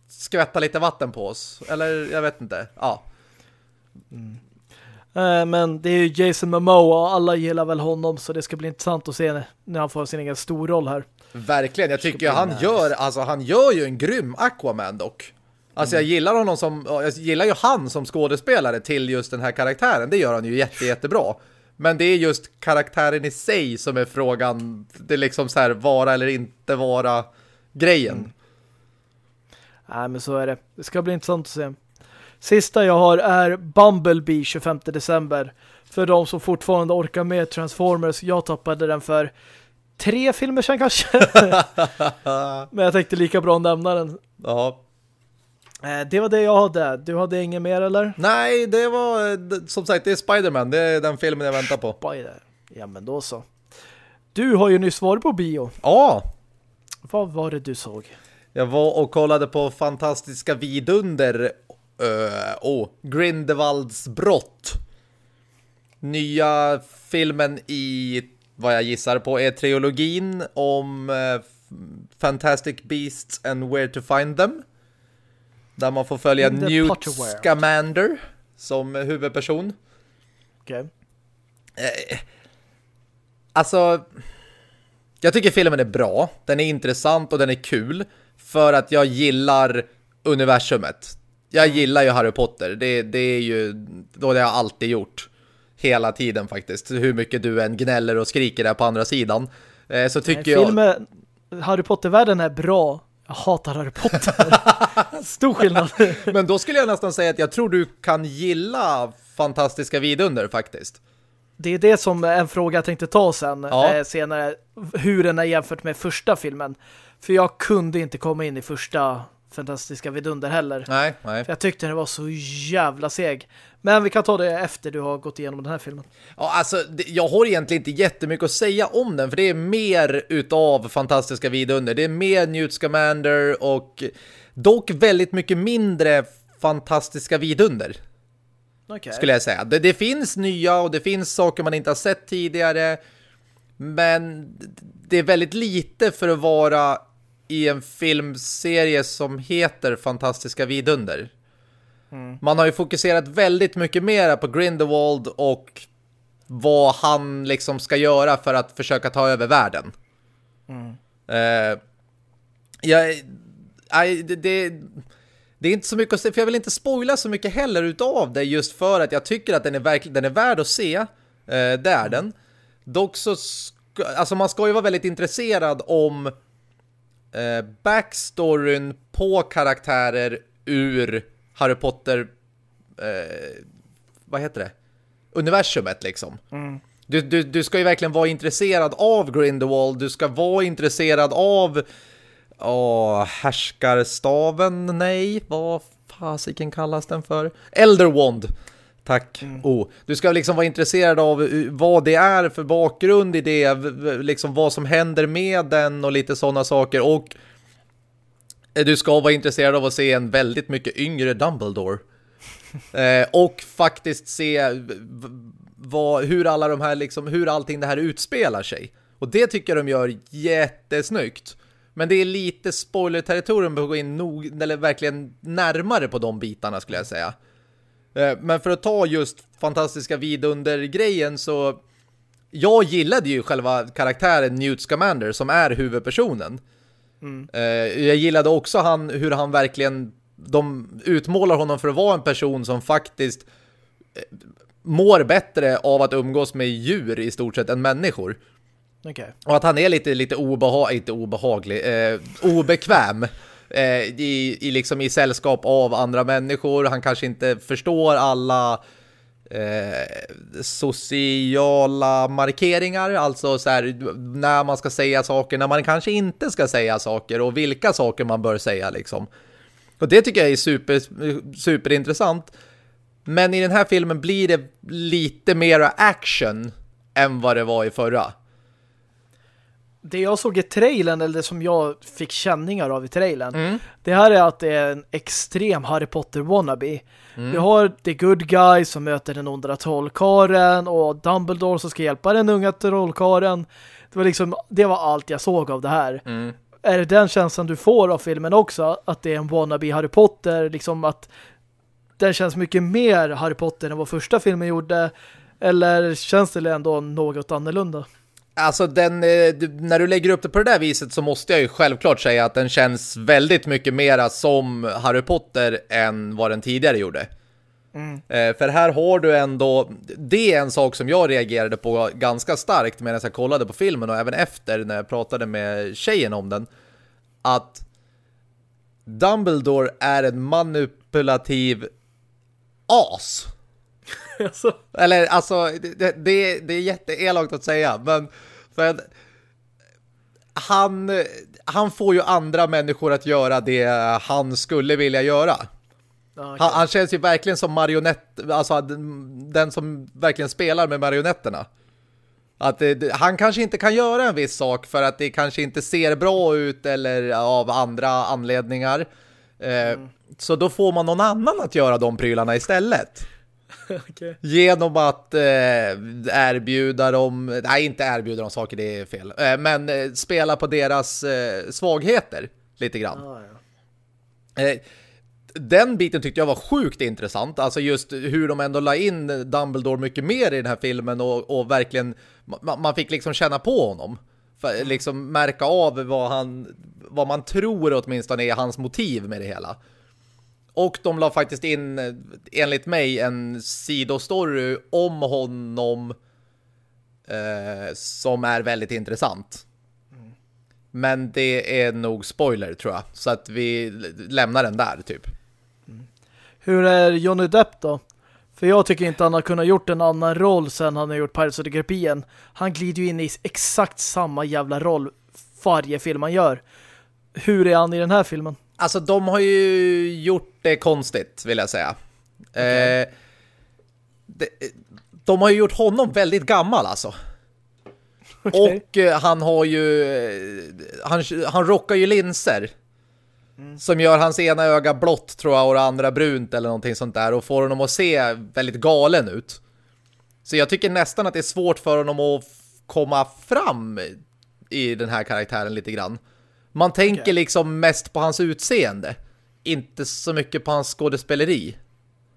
Skvätta lite vatten på oss? Eller jag vet inte. Ja. Mm. Äh, men det är ju Jason Momoa och alla gillar väl honom så det ska bli intressant att se när han får sin egen stor roll här. Verkligen, jag tycker han nice. gör alltså han gör ju en grym Aquaman dock. Alltså jag gillar honom som jag gillar ju han som skådespelare till just den här karaktären. Det gör han ju jätte, jättebra. Men det är just karaktären i sig som är frågan. Det är liksom så här vara eller inte vara grejen. Mm. Nej men så är det. Det ska bli intressant att se. Sista jag har är Bumblebee 25 december. För de som fortfarande orkar med Transformers. Jag tappade den för tre filmer sedan kanske. men jag tänkte lika bra nämna den. Ja, det var det jag hade. Du hade inget mer eller? Nej, det var som sagt, det är Spiderman. Det är den filmen jag väntar på. Spider. Ja, men då så. Du har ju nyss varit på bio. Ja. Vad var det du såg? Jag var och kollade på fantastiska vidunder uh, och Grindelwalds brott. Nya filmen i vad jag gissar på är trilogin om uh, Fantastic Beasts and Where to Find Them. Där man får följa Newt Scamander som huvudperson. Okej. Okay. Eh, alltså, jag tycker filmen är bra. Den är intressant och den är kul. För att jag gillar universumet. Jag gillar ju Harry Potter. Det, det är ju, då det har jag alltid gjort. Hela tiden faktiskt. Hur mycket du än gnäller och skriker där på andra sidan. Eh, så tycker Nej, filmen, jag... Harry Potter-världen är bra jag hatar Harry Potter. Stor skillnad. Men då skulle jag nästan säga att jag tror du kan gilla fantastiska vidunder faktiskt. Det är det som en fråga jag tänkte ta sen ja. eh, senare. Hur den är jämfört med första filmen. För jag kunde inte komma in i första fantastiska vidunder heller. Nej, nej. För jag tyckte den var så jävla seg. Men vi kan ta det efter du har gått igenom den här filmen. Ja, alltså, jag har egentligen inte jättemycket att säga om den, för det är mer utav fantastiska vidunder. Det är mer Newt Scamander och dock väldigt mycket mindre fantastiska vidunder. Okay. Skulle jag säga. Det, det finns nya och det finns saker man inte har sett tidigare. Men det är väldigt lite för att vara i en filmserie som heter Fantastiska vidunder. Mm. Man har ju fokuserat väldigt mycket mer på Grindelwald och vad han liksom ska göra för att försöka ta över världen. Mm. Uh, jag, I, det, det, det, är inte så mycket att säga, för jag vill inte spoila så mycket heller utav det just för att jag tycker att den är verkligen den är värd att se. Uh, det är mm. den. Dock så alltså man ska ju vara väldigt intresserad om uh, backstoryn på karaktärer ur Harry Potter vad heter det? Universumet liksom. Mm. Du, du, du ska ju verkligen vara intresserad av Grindelwald. Du ska vara intresserad av åh, härskarstaven. Nej, vad fasiken kallas den för? Elderwand. Tack. Mm. Oh. Du ska liksom vara intresserad av vad det är för bakgrund i det, liksom vad som händer med den och lite sådana saker. Och du ska vara intresserad av att se en väldigt mycket yngre Dumbledore. eh, och faktiskt se vad, hur alla de här liksom, hur allting det här utspelar sig. Och det tycker jag de gör jättesnyggt. Men det är lite spoiler-territorium att gå in nog, eller verkligen närmare på de bitarna skulle jag säga. Eh, men för att ta just fantastiska vidunder-grejen så jag gillade ju själva karaktären Newt Scamander som är huvudpersonen. Mm. Eh, jag gillade också han, hur han verkligen de utmålar honom för att vara en person som faktiskt eh, mår bättre av att umgås med djur i stort sett än människor. Okay. Och att han är lite, lite obeha inte obehaglig, eh, obekväm eh, i, i, liksom i sällskap av andra människor. Han kanske inte förstår alla eh, sociala markeringar, alltså så här, när man ska säga saker, när man kanske inte ska säga saker och vilka saker man bör säga liksom. Och det tycker jag är super, superintressant. Men i den här filmen blir det lite mer action än vad det var i förra. Det jag såg i trailern, eller det som jag fick känningar av i trailern, mm. det här är att det är en extrem Harry Potter-wannabe. Mm. Vi har The Good Guy som möter den onda trollkaren och Dumbledore som ska hjälpa den unga trollkaren. Det var liksom, det var allt jag såg av det här. Mm. Är det den känslan du får av filmen också? Att det är en wannabe Harry Potter, liksom att den känns mycket mer Harry Potter än vad första filmen gjorde eller känns det ändå något annorlunda? Alltså den, eh, när du lägger upp det på det där viset så måste jag ju självklart säga att den känns väldigt mycket mera som Harry Potter än vad den tidigare gjorde. Mm. Eh, för här har du ändå, det är en sak som jag reagerade på ganska starkt medan jag kollade på filmen och även efter när jag pratade med tjejen om den. Att Dumbledore är en manipulativ as. alltså. Eller alltså, det, det, det är jätteelakt att säga, men för att han, han får ju andra människor att göra det han skulle vilja göra. Okay. Han, han, känns ju verkligen som marionett, alltså den som verkligen spelar med marionetterna. Att det, han kanske inte kan göra en viss sak för att det kanske inte ser bra ut eller av andra anledningar. Eh, mm. Så då får man någon annan att göra de prylarna istället. okay. Genom att eh, erbjuda dem, nej inte erbjuda dem saker, det är fel. Eh, men eh, spela på deras eh, svagheter lite grann. Ah, ja. Eh, den biten tyckte jag var sjukt intressant. Alltså just hur de ändå la in Dumbledore mycket mer i den här filmen och, och verkligen, man, man fick liksom känna på honom. För, liksom märka av vad han vad man tror åtminstone är hans motiv med det hela. Och de la faktiskt in, enligt mig, en sidostory om honom eh, som är väldigt intressant. Mm. Men det är nog spoiler tror jag. Så att vi lämnar den där typ. Mm. Hur är Johnny Depp då? För jag tycker inte han har kunnat gjort en annan roll sen han har gjort Pirates of the Caribbean. Han glider ju in i exakt samma jävla roll varje film han gör. Hur är han i den här filmen? Alltså de har ju gjort det konstigt vill jag säga. Okay. Eh, de, de, har ju gjort honom väldigt gammal alltså. Okay. Och eh, han har ju eh, han, han rockar ju linser. Mm. Som gör hans ena öga blått tror jag och det andra brunt eller någonting sånt där. Och får honom att se väldigt galen ut. Så jag tycker nästan att det är svårt för honom att komma fram i den här karaktären lite grann. Man tänker okay. liksom mest på hans utseende. Inte så mycket på hans skådespeleri.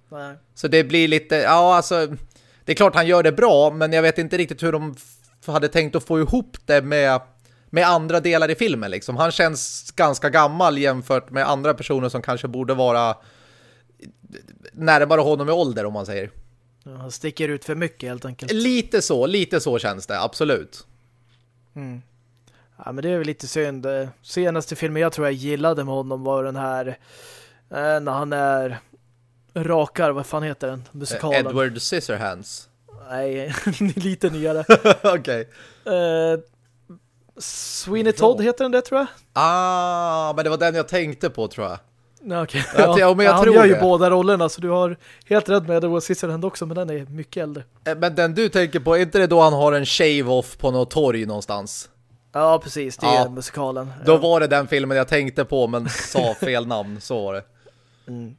Nej. Så det blir lite, ja alltså, det är klart han gör det bra, men jag vet inte riktigt hur de hade tänkt att få ihop det med med andra delar i filmen liksom. Han känns ganska gammal jämfört med andra personer som kanske borde vara närmare honom i ålder om man säger. Han sticker ut för mycket helt enkelt. Lite så, lite så känns det, absolut. Mm. Ja, men det är väl lite synd. Senaste filmen jag tror jag gillade med honom var den här eh, när han är rakar, vad fan heter den? Musikalen. Edward Scissorhands. Nej, lite nyare. Okej. Okay. Eh, Sweeney Todd heter den det tror jag. Ah, men det var den jag tänkte på tror jag. Okay. Ja, ja, men jag han tror gör ju båda rollerna så du har helt rätt med Edward Scissorhand också men den är mycket äldre. Eh, men den du tänker på, är inte det då han har en shave-off på något torg någonstans? Ja, precis. Det ja. är musikalen. Då ja. var det den filmen jag tänkte på men sa fel namn, så var det. Mm.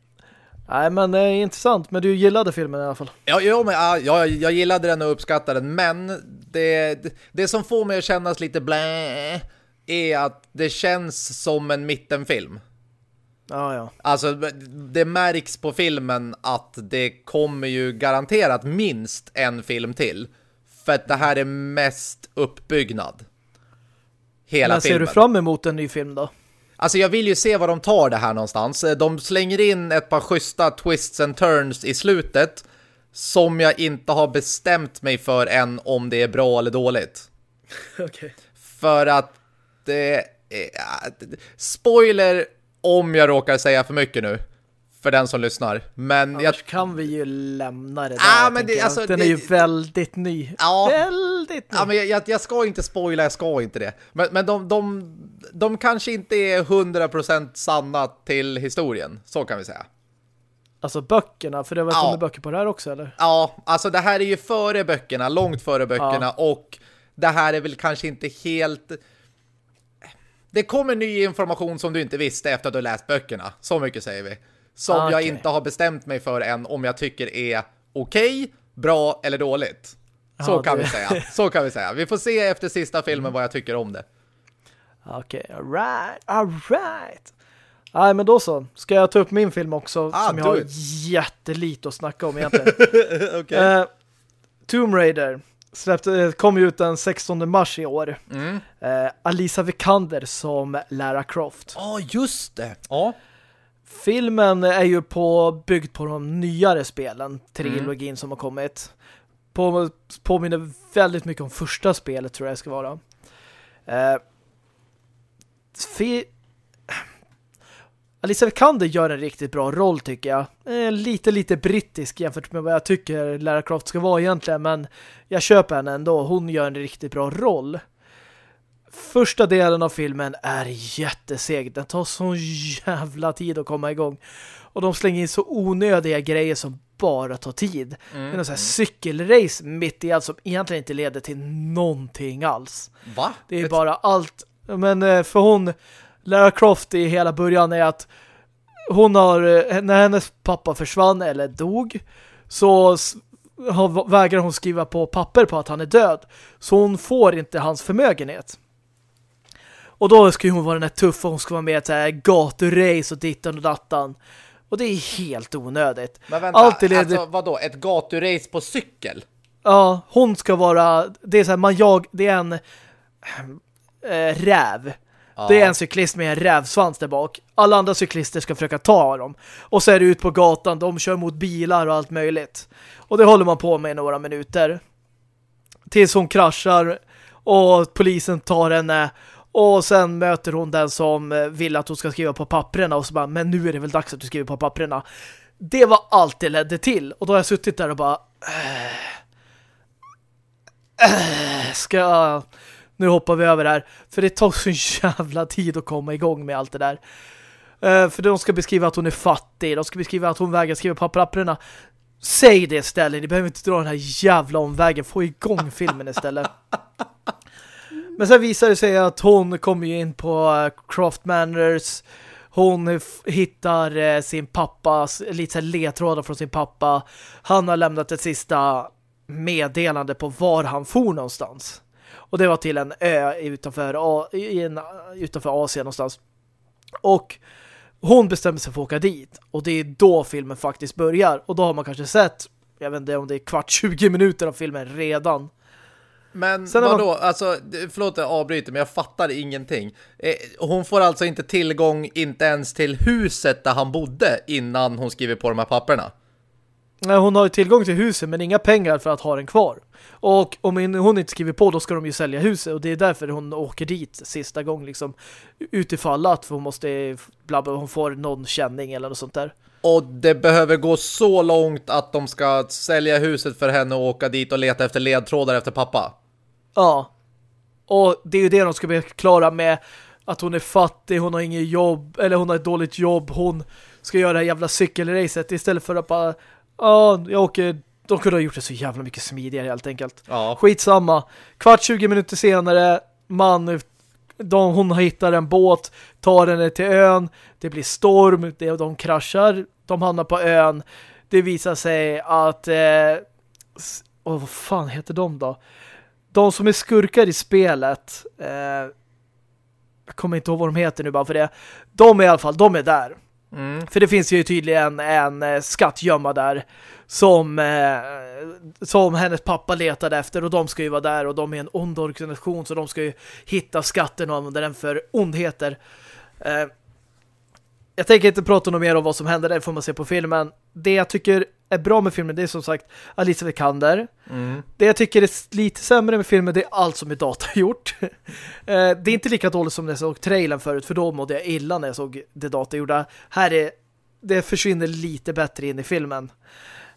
Nej, men det är intressant. Men du gillade filmen i alla fall. Ja, ja, men, ja jag, gillade den och uppskattade den. Men det, det, det som får mig att kännas lite blä är att det känns som en mittenfilm. Ja, ja. Alltså, det märks på filmen att det kommer ju garanterat minst en film till. För att det här är mest uppbyggnad. Hela Men ser filmen. du fram emot en ny film då? Alltså jag vill ju se vad de tar det här någonstans. De slänger in ett par schyssta twists and turns i slutet som jag inte har bestämt mig för än om det är bra eller dåligt. Okay. För att det är... Spoiler om jag råkar säga för mycket nu. För den som lyssnar. Men Annars jag... kan vi ju lämna det där. Ah, men det, alltså, den det... är ju väldigt ny. Ja, väldigt ny. Ja, men jag, jag, ska inte spoila, jag ska inte det. Men, men de, de, de kanske inte är 100% sanna till historien. Så kan vi säga. Alltså böckerna, för det var ja. böcker på det här också, eller? Ja, alltså det här är ju före böckerna, långt före böckerna. Ja. Och det här är väl kanske inte helt det kommer ny information som du inte visste efter att du läst böckerna. Så mycket säger vi. Som okay. jag inte har bestämt mig för än om jag tycker är okej, okay, bra eller dåligt. Så ja, kan det... vi säga. Så kan vi säga. Vi får se efter sista filmen vad jag tycker om det. Okej, okay, alright, alright. Nej, men då så. Ska jag ta upp min film också ah, som jag har jättelite att snacka om egentligen. okay. uh, Tomb Raider släppte, eh, kom ut den 16 mars i år. Mm. Eh, Alisa Vikander som Lara Croft. Ja, oh, just det. Ja. Filmen är ju på, byggd på de nyare spelen, trilogin mm. som har kommit. På, påminner väldigt mycket om första spelet tror jag det ska vara. Eh, Alicia Vikander gör en riktigt bra roll tycker jag. Eh, lite, lite brittisk jämfört med vad jag tycker Lara Croft ska vara egentligen. Men jag köper henne ändå. Hon gör en riktigt bra roll. Första delen av filmen är jätteseg. Den tar så jävla tid att komma igång. Och de slänger in så onödiga grejer som bara tar tid. Mm. Det är sån här cykelrace mitt i allt som egentligen inte leder till någonting alls. Va? Det är bara allt. Men eh, för hon Lara Croft i hela början är att hon har, eh, när hennes pappa försvann eller dog så vägrar hon skriva på papper på att han är död. Så hon får inte hans förmögenhet. Och då ska hon vara den här tuffa, hon ska vara med i gaturace och dittan och dattan. Och det är helt onödigt. Men vänta, Alltid leder... alltså vadå? Ett gaturace på cykel? Ja, hon ska vara, det är så här, man jag, det är en äh, räv det är en cyklist med en rävsvans där bak. Alla andra cyklister ska försöka ta dem. Och så är det ut på gatan. De kör mot bilar och allt möjligt. Och det håller man på med i några minuter. Tills hon kraschar och polisen tar henne. Och sen möter hon den som eh, vill att hon ska skriva på papperna. Och så bara, men nu är det väl dags att du skriver på papperna. Det var allt det ledde till. Och då har jag suttit där och bara... Äh, äh, ska jag nu hoppar vi över här. För det tar så jävla tid att komma igång med allt det där. Uh, för de ska beskriva att hon är fattig. De ska beskriva att hon vägrar skriva på papperna. Säg det istället. Ni behöver inte dra den här jävla omvägen. Få igång filmen istället. Men sen visar det sig att hon kommer ju in på uh, Croft Hon hittar eh, sin pappa, lite så ledtrådar från sin pappa. Han har lämnat ett sista meddelande på var han for någonstans. Och det var till en ö utanför, eh, utanför Asien någonstans. Och hon bestämmer sig för att åka dit. Och det är då filmen faktiskt börjar. Och då har man kanske sett, jag vet inte om det är kvart 20 minuter av filmen redan. Men Sen vadå? Man... Alltså, förlåt jag avbryter, men jag fattar ingenting. Eh, hon får alltså inte tillgång inte ens till huset där han bodde innan hon skriver på de här papperna? Nej, hon har ju tillgång till huset men inga pengar för att ha den kvar. Och om hon inte skriver på då ska de ju sälja huset och det är därför hon åker dit sista gången liksom utifall att för hon måste blabba, hon får någon känning eller något sånt där. Och det behöver gå så långt att de ska sälja huset för henne och åka dit och leta efter ledtrådar efter pappa. Ja. Och det är ju det de ska bli klara med att hon är fattig, hon har inget jobb eller hon har ett dåligt jobb, hon ska göra det här jävla cykelracet istället för att bara ja, jag åker de kunde ha gjort det så jävla mycket smidigare helt enkelt. Ja. Skitsamma. Kvart 20 minuter senare man de, hon hittar en båt, tar henne till ön, det blir storm, det, de kraschar, de hamnar på ön. Det visar sig att eh, oh, vad fan heter de då? De som är skurkar i spelet eh, jag kommer inte ihåg vad de heter nu bara för det. De är i alla fall, de är där. Mm. För det finns ju tydligen en, eh, skattgömma skatt gömma där som, eh, som hennes pappa letade efter och de ska ju vara där och de är en ond organisation så de ska ju hitta skatten och använda den för ondheter. Eh, jag tänker inte prata något mer om vad som händer, det får man se på filmen. Det jag tycker är bra med filmen, det är som sagt Alice Vikander. Mm. Det jag tycker är lite sämre med filmen, det är allt som är datagjort. eh, det är inte lika dåligt som när jag såg trailern förut, för då mådde jag illa när jag såg det datagjorda. Här är det försvinner lite bättre in i filmen.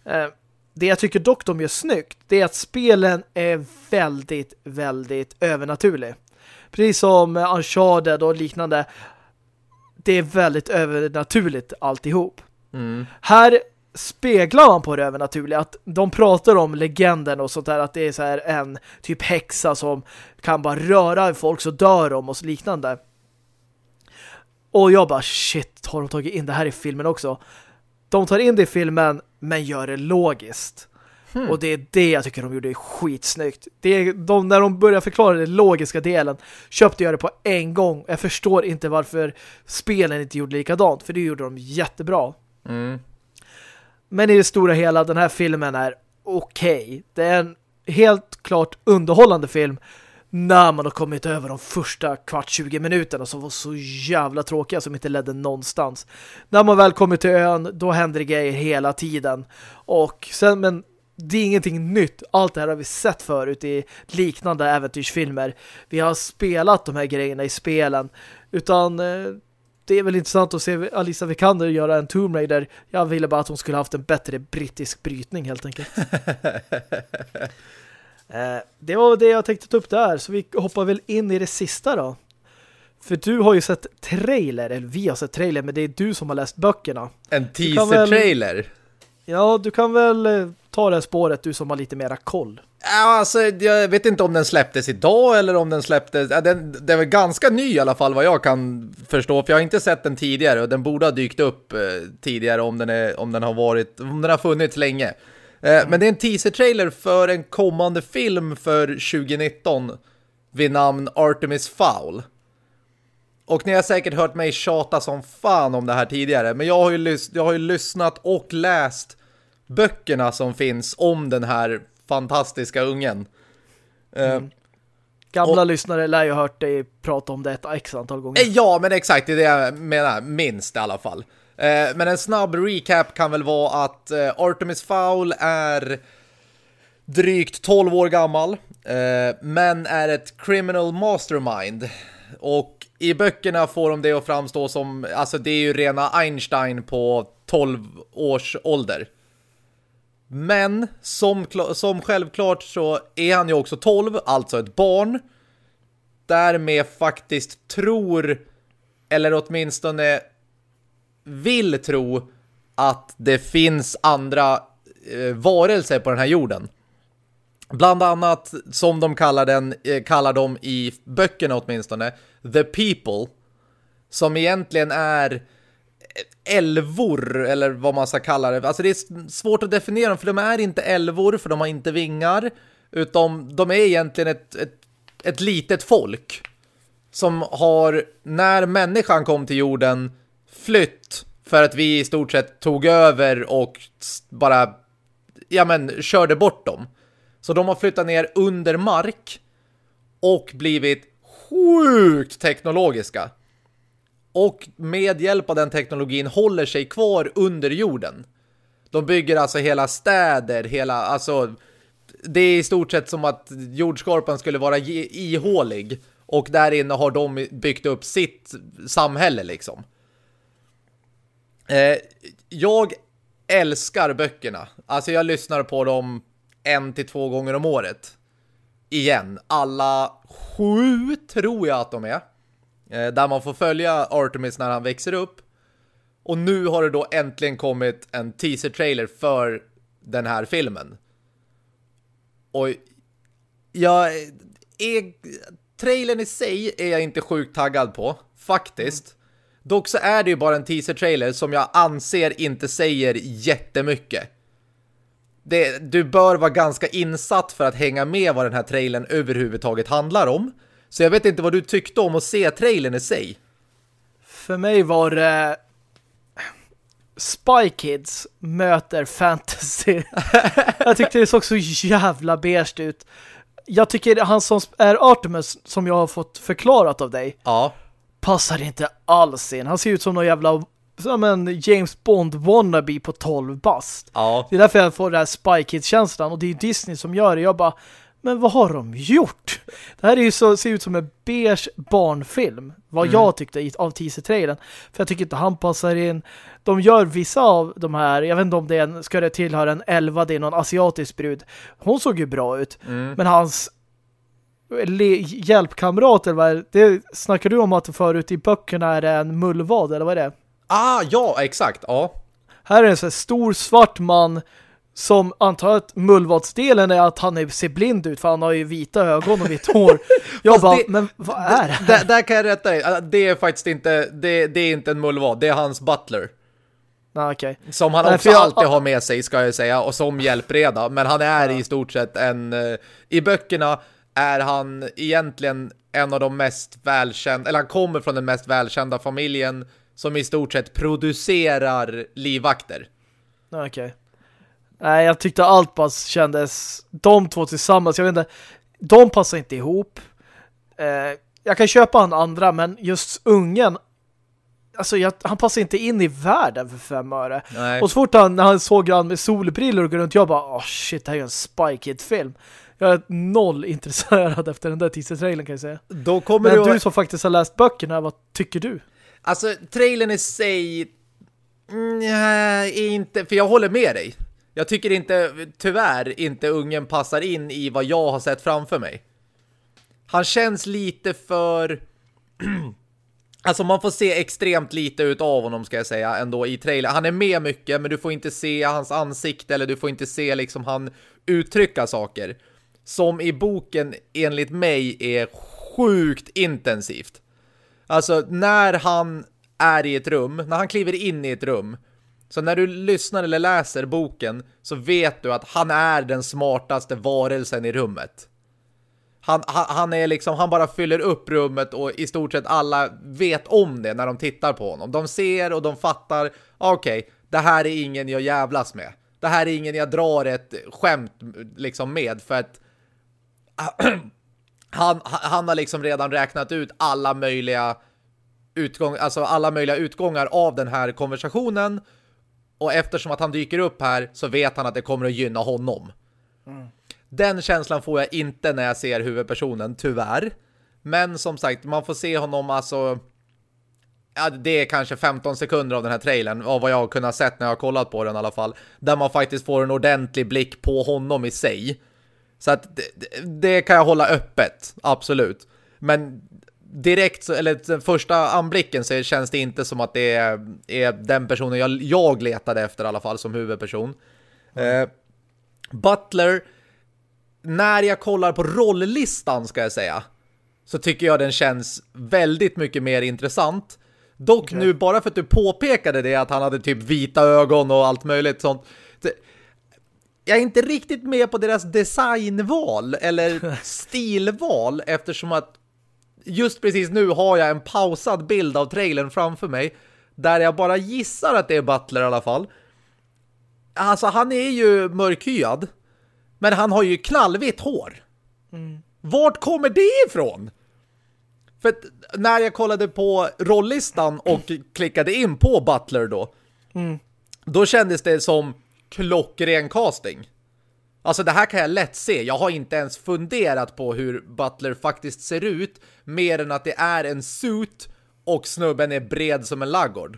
Eh, det jag tycker dock de gör snyggt det är att spelen är väldigt, väldigt övernaturlig. Precis som Uncharted och liknande. Det är väldigt övernaturligt alltihop. Mm. Här speglar man på det övernaturliga att de pratar om legenden och sånt där att det är så här en typ häxa som kan bara röra folk så dör de och så liknande. Och jag bara shit, har de tagit in det här i filmen också? De tar in det i filmen men gör det logiskt. Hmm. Och det är det jag tycker de gjorde skitsnyggt. Det är de, när de börjar förklara den logiska delen köpte jag det på en gång. Jag förstår inte varför spelen inte gjorde likadant. För det gjorde de jättebra. Mm. Men i det stora hela, den här filmen är okej. Okay. Det är en helt klart underhållande film när man har kommit över de första kvart 20 minuterna som var så jävla tråkiga som inte ledde någonstans. När man väl kommer till ön, då händer det grejer hela tiden. Och sen, men det är ingenting nytt. Allt det här har vi sett förut i liknande äventyrsfilmer. Vi har spelat de här grejerna i spelen. Utan eh, det är väl intressant att se Alisa Vikander göra en Tomb Raider. Jag ville bara att hon skulle haft en bättre brittisk brytning helt enkelt. Eh, det var det jag tänkte ta upp där. Så vi hoppar väl in i det sista då. För du har ju sett trailer, eller vi har sett trailer, men det är du som har läst böckerna. En teaser-trailer? Ja, du kan väl eh, ta det här spåret, du som har lite mera koll. Ja, alltså, jag vet inte om den släpptes idag eller om den släpptes... Ja, den, den var ganska ny i alla fall vad jag kan förstå. För jag har inte sett den tidigare och den borde ha dykt upp eh, tidigare om den, är, om den har varit... Om den har funnits länge. Mm. Men det är en teaser-trailer för en kommande film för 2019 vid namn Artemis Fowl. Och ni har säkert hört mig tjata som fan om det här tidigare. Men jag har ju, jag har ju lyssnat och läst böckerna som finns om den här fantastiska ungen. Eh, mm. Gamla och, lyssnare lär ju hört dig prata om det ett x antal gånger. Ja, men exakt, det är det jag menar. Minst i alla fall. Eh, men en snabb recap kan väl vara att eh, Artemis Fowl är drygt 12 år gammal eh, men är ett criminal mastermind och i böckerna får de det att framstå som alltså det är ju rena Einstein på 12 års ålder. Men som, som självklart så är han ju också 12, alltså ett barn. Därmed faktiskt tror, eller åtminstone vill tro att det finns andra eh, varelser på den här jorden. Bland annat, som de kallar, den, eh, kallar dem i böckerna åtminstone, The People. Som egentligen är älvor, eller vad man ska kalla det. Alltså det är svårt att definiera dem, för de är inte älvor, för de har inte vingar. Utan de är egentligen ett, ett, ett litet folk. Som har, när människan kom till jorden, flytt för att vi i stort sett tog över och bara ja men körde bort dem. Så de har flyttat ner under mark och blivit sjukt teknologiska. Och med hjälp av den teknologin håller sig kvar under jorden. De bygger alltså hela städer, hela, alltså det är i stort sett som att jordskorpan skulle vara ihålig och där inne har de byggt upp sitt samhälle liksom. Eh, jag älskar böckerna. Alltså jag lyssnar på dem en till två gånger om året. Igen. Alla sju tror jag att de är. Eh, där man får följa Artemis när han växer upp. Och nu har det då äntligen kommit en teaser-trailer för den här filmen. Och jag är, trailern i sig är jag inte sjukt taggad på, faktiskt. Mm. Dock så är det ju bara en teaser-trailer som jag anser inte säger jättemycket. Det, du bör vara ganska insatt för att hänga med vad den här trailern överhuvudtaget handlar om. Så jag vet inte vad du tyckte om att se trailern i sig. För mig var det Spy Kids möter fantasy. jag tyckte det såg så jävla beige ut. Jag tycker han som är Artemis som jag har fått förklarat av dig. Ja. Passar inte alls in. Han ser ut som någon jävla som en James Bond wannabe på 12 bast. Ja. Det är därför jag får den här Spy Kids-känslan och det är Disney som gör det. Jag bara, men vad har de gjort? Det här är ju så, ser ut som en beige barnfilm. Vad mm. jag tyckte av teaser-trailern. För jag tycker inte han passar in. De gör vissa av de här, jag vet inte om det är en, ska det tillhöra en elva, det är någon asiatisk brud. Hon såg ju bra ut. Mm. Men hans hjälpkamrat eller vad det snackar du om att förut i böckerna är det en mullvad eller vad är det? Ah, ja, exakt, ja. Här är en så stor svart man som antar att mullvadsdelen är att han ser blind ut för han har ju vita ögon och vitt hår. Jag bara, det, men vad är det här? Där, kan jag rätta dig. Det är faktiskt inte, det, det är inte en mullvad, det är hans butler. Ah, okay. Som han också jag, alltid har med sig ska jag säga och som hjälpreda. Men han är ja. i stort sett en... Eh, I böckerna är han egentligen en av de mest välkända... Eller han kommer från den mest välkända familjen som i stort sett producerar livvakter. Okej. Okay. Nej, jag tyckte allt bara kändes... De två tillsammans, jag vet inte... De passar inte ihop. Eh, jag kan köpa han andra, men just ungen... Alltså, jag, han passar inte in i världen för fem öre. Nej. Och så fort han, när han såg han med solbrillor och går runt, jag bara, åh oh, shit, det här är en Spy Kid-film. Jag är noll intresserad efter den där teaser-trailern kan jag säga. Då kommer Men du, du som faktiskt har läst böckerna, vad tycker du? Alltså, trailern i sig... Nej, mm, inte... För jag håller med dig. Jag tycker inte, tyvärr, inte ungen passar in i vad jag har sett framför mig. Han känns lite för... alltså man får se extremt lite ut av honom ska jag säga ändå i trailern. Han är med mycket men du får inte se hans ansikte eller du får inte se liksom han uttrycka saker. Som i boken enligt mig är sjukt intensivt. Alltså när han är i ett rum, när han kliver in i ett rum så när du lyssnar eller läser boken så vet du att han är den smartaste varelsen i rummet. Han, han, han, är liksom, han bara fyller upp rummet och i stort sett alla vet om det när de tittar på honom. De ser och de fattar, ah, okej, okay, det här är ingen jag jävlas med. Det här är ingen jag drar ett skämt liksom med för att han, han har liksom redan räknat ut alla möjliga utgång, alltså alla möjliga utgångar av den här konversationen och eftersom att han dyker upp här så vet han att det kommer att gynna honom. Mm. Den känslan får jag inte när jag ser huvudpersonen, tyvärr. Men som sagt, man får se honom alltså... Ja, det är kanske 15 sekunder av den här trailern av vad jag har kunnat sett när jag har kollat på den i alla fall. Där man faktiskt får en ordentlig blick på honom i sig. Så att det, det kan jag hålla öppet, absolut. Men direkt, eller första anblicken så känns det inte som att det är, är den personen jag, jag letade efter i alla fall som huvudperson. Mm. Eh, Butler, när jag kollar på rolllistan ska jag säga, så tycker jag den känns väldigt mycket mer intressant. Dock okay. nu, bara för att du påpekade det, att han hade typ vita ögon och allt möjligt sånt. Jag är inte riktigt med på deras designval eller stilval eftersom att just precis nu har jag en pausad bild av trailern framför mig där jag bara gissar att det är Butler i alla fall. Alltså han är ju mörkhyad Men han har ju knallvitt hår. Mm. Vart kommer det ifrån? För när jag kollade på rolllistan och klickade in på Butler då, mm. då kändes det som klockren casting. Alltså det här kan jag lätt se. Jag har inte ens funderat på hur Butler faktiskt ser ut mer än att det är en suit och snubben är bred som en laggård.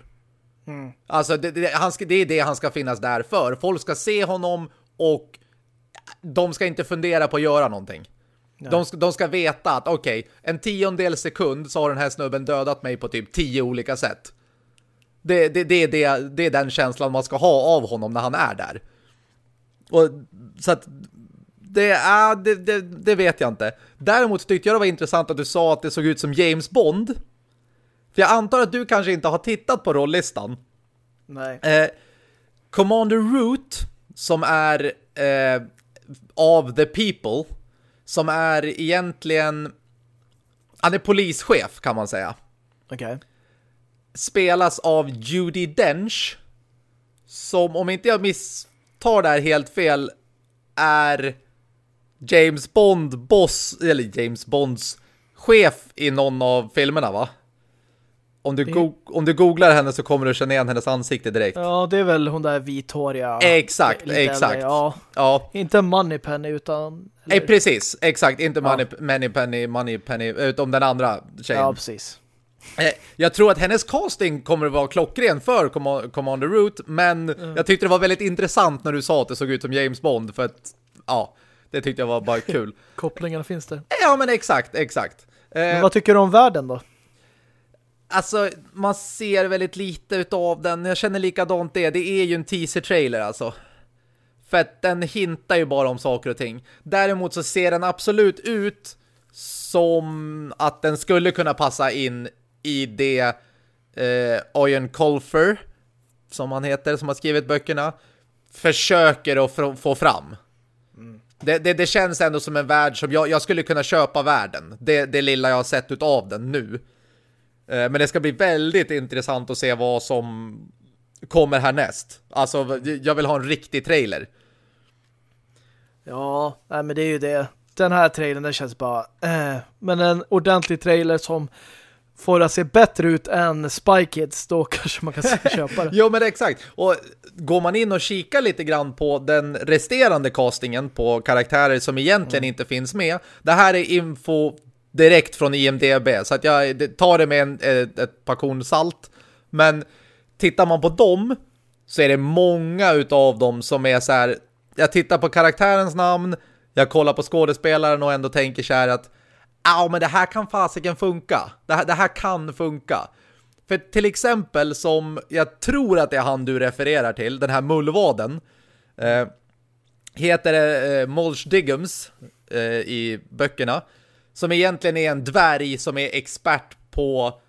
Mm. Alltså det, det, han ska, det är det han ska finnas där för. Folk ska se honom och de ska inte fundera på att göra någonting. De ska, de ska veta att okej, okay, en tiondel sekund så har den här snubben dödat mig på typ tio olika sätt. Det, det, det, det, det är den känslan man ska ha av honom när han är där. Och, så att det, är, det, det, det, vet jag inte. Däremot tyckte jag det var intressant att du sa att det såg ut som James Bond. För jag antar att du kanske inte har tittat på rolllistan. Nej. Eh, Commander Root, som är eh, of the people som är egentligen han är polischef kan man säga. Okej. Okay. Spelas av Judy Dench som om inte jag misstar det här helt fel är James Bond boss eller James Bonds chef i någon av filmerna va? Om du, det... om du googlar henne så kommer du känna igen hennes ansikte direkt. Ja, det är väl hon där vithåriga. Exakt, exakt. Ja. ja. Inte Moneypenny utan... Nej, precis. Exakt. Inte ja. Money, Moneypenny, Moneypenny, utom den andra tjejen. Ja, precis. Eh, jag tror att hennes casting kommer att vara klockren för Commander Root, men mm. jag tyckte det var väldigt intressant när du sa att det såg ut som James Bond, för att, ja, det tyckte jag var bara kul. Kopplingarna finns där. Ja, men exakt, exakt. Men vad tycker du om världen då? Alltså, man ser väldigt lite av den. Jag känner likadant det. Det är ju en teaser-trailer alltså. För att den hintar ju bara om saker och ting. Däremot så ser den absolut ut som att den skulle kunna passa in i det eh, Oyen Colfer som han heter, som har skrivit böckerna försöker att få fram. Mm. Det, det, det, känns ändå som en värld som jag, jag skulle kunna köpa världen. Det, det lilla jag har sett av den nu. Eh, men det ska bli väldigt intressant att se vad som kommer härnäst. Alltså, jag vill ha en riktig trailer. Ja, nej, men det är ju det. Den här trailern, den känns bara... Eh, men en ordentlig trailer som får att se bättre ut än Spy Kids, då kanske man kan köpa det. jo, men exakt. Och går man in och kikar lite grann på den resterande castingen på karaktärer som egentligen mm. inte finns med. Det här är info direkt från IMDB. Så att jag tar det med en, ett, korn salt. Men tittar man på dem så är det många utav dem som är så här. Jag tittar på karaktärens namn. Jag kollar på skådespelaren och ändå tänker så här att ja, men det här kan fasiken funka. Det här, det här kan funka. För till exempel som jag tror att det är han du refererar till, den här mullvaden. Eh, heter det eh, Mulch Diggums eh, i böckerna. Som egentligen är en dvärg som är expert på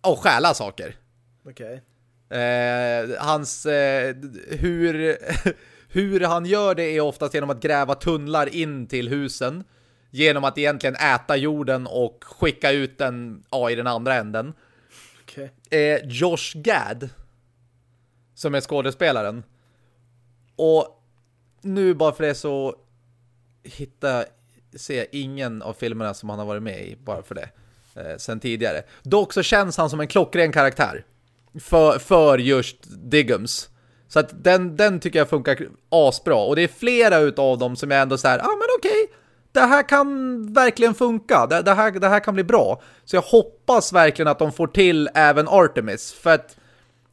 att stjäla saker. Okej. Okay. Eh, hans... Eh, hur, hur han gör det är oftast genom att gräva tunnlar in till husen. Genom att egentligen äta jorden och skicka ut den ja, i den andra änden. Okay. Eh, Josh Gad som är skådespelaren. Och nu bara för det så hitta ser ingen av filmerna som han har varit med i bara för det. Eh, sen tidigare. Dock så känns han som en klockren karaktär. För, för just Diggums. Så att den, den tycker jag funkar asbra. Och det är flera utav dem som jag ändå säger, ja ah, men okej. Okay, det här kan verkligen funka. Det, det, här, det här kan bli bra. Så jag hoppas verkligen att de får till även Artemis. För att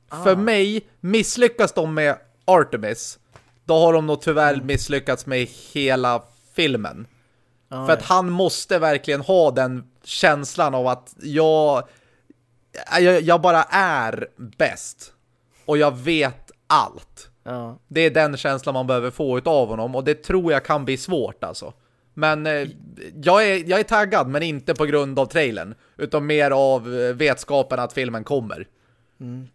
ah. för mig misslyckas de med Artemis. Då har de nog tyvärr mm. misslyckats med hela filmen. Ah, För att han måste verkligen ha den känslan av att jag, jag, jag bara är bäst. Och jag vet allt. Ja. Det är den känslan man behöver få av honom. Och det tror jag kan bli svårt alltså. Men eh, jag, är, jag är taggad, men inte på grund av trailern. Utan mer av eh, vetskapen att filmen kommer. Mm.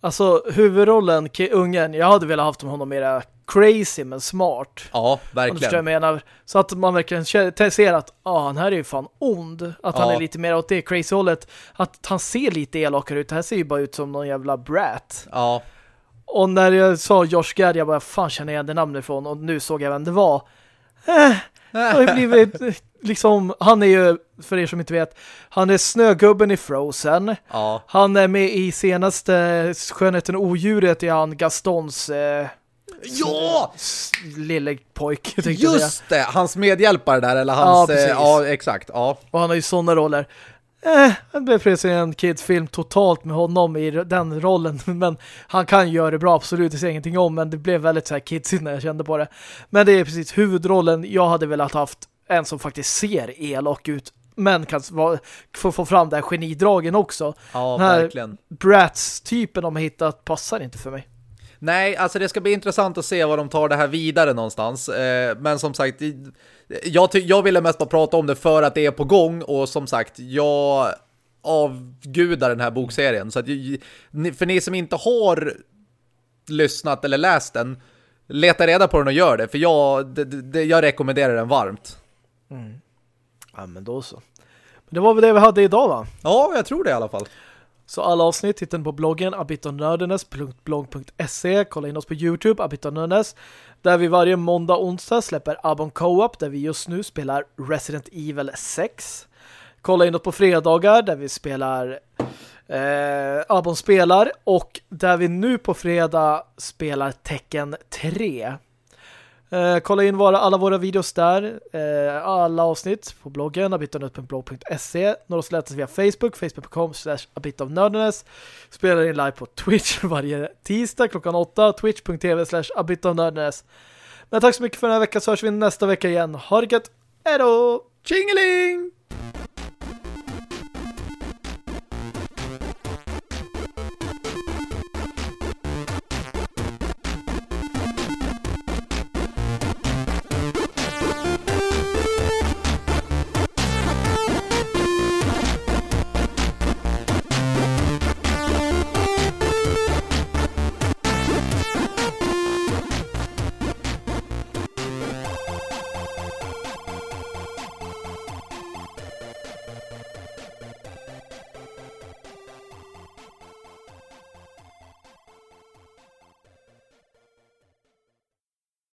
Alltså huvudrollen, ungen, jag hade velat haft honom mera crazy men smart. Ja, verkligen. Jag menar. Så att man verkligen ser att ah, han här är ju fan ond. Att ja. han är lite mer åt det crazy-hållet. Att han ser lite elakare ut. Det här ser ju bara ut som någon jävla brat. Ja. Och när jag sa Josh Gad, jag bara, fan känner jag det namnet ifrån? Och nu såg jag vem det var. Eh, det har blivit liksom, han är ju, för er som inte vet, han är snögubben i Frozen. Ja. Han är med i senaste Skönheten och odjuret i han Gastons eh, Ja! Lille pojk. Just det, hans medhjälpare där, eller hans... Ja, eh, ja, exakt. Ja. Och han har ju sådana roller. Eh, det blev precis en kidsfilm totalt med honom i den rollen. Men han kan göra det bra, absolut. Det säger ingenting om. Men det blev väldigt så här kidsigt när jag kände på det. Men det är precis huvudrollen. Jag hade velat haft en som faktiskt ser elak ut. Men kan få, få fram den här genidragen också. Ja, den här verkligen. Bratz-typen de har hittat passar inte för mig. Nej, alltså det ska bli intressant att se vad de tar det här vidare någonstans. Eh, men som sagt, jag, jag ville mest bara prata om det för att det är på gång och som sagt, jag avgudar den här bokserien. Så att, för ni som inte har lyssnat eller läst den, leta reda på den och gör det. För jag, det, det, jag rekommenderar den varmt. Mm. Ja, men då så. Men det var väl det vi hade idag va? Ja, jag tror det i alla fall. Så alla avsnitt hittar ni på bloggen abitonördenes.blog.se Kolla in oss på Youtube, abitonördenes där vi varje måndag och onsdag släpper Abon Co-op där vi just nu spelar Resident Evil 6. Kolla in oss på fredagar där vi spelar eh, Abon spelar och där vi nu på fredag spelar Tecken 3. Eh, kolla in våra, alla våra videos där. Eh, alla avsnitt på bloggen abitonut.blog.se Några oss lättast via Facebook, facebook.com slash abitonördnes. Spelar in live på Twitch varje tisdag klockan åtta. Twitch.tv slash abitonördnes. Men tack så mycket för den här veckan så hörs vi nästa vecka igen. Ha det gött! Hejdå! Tjingeling!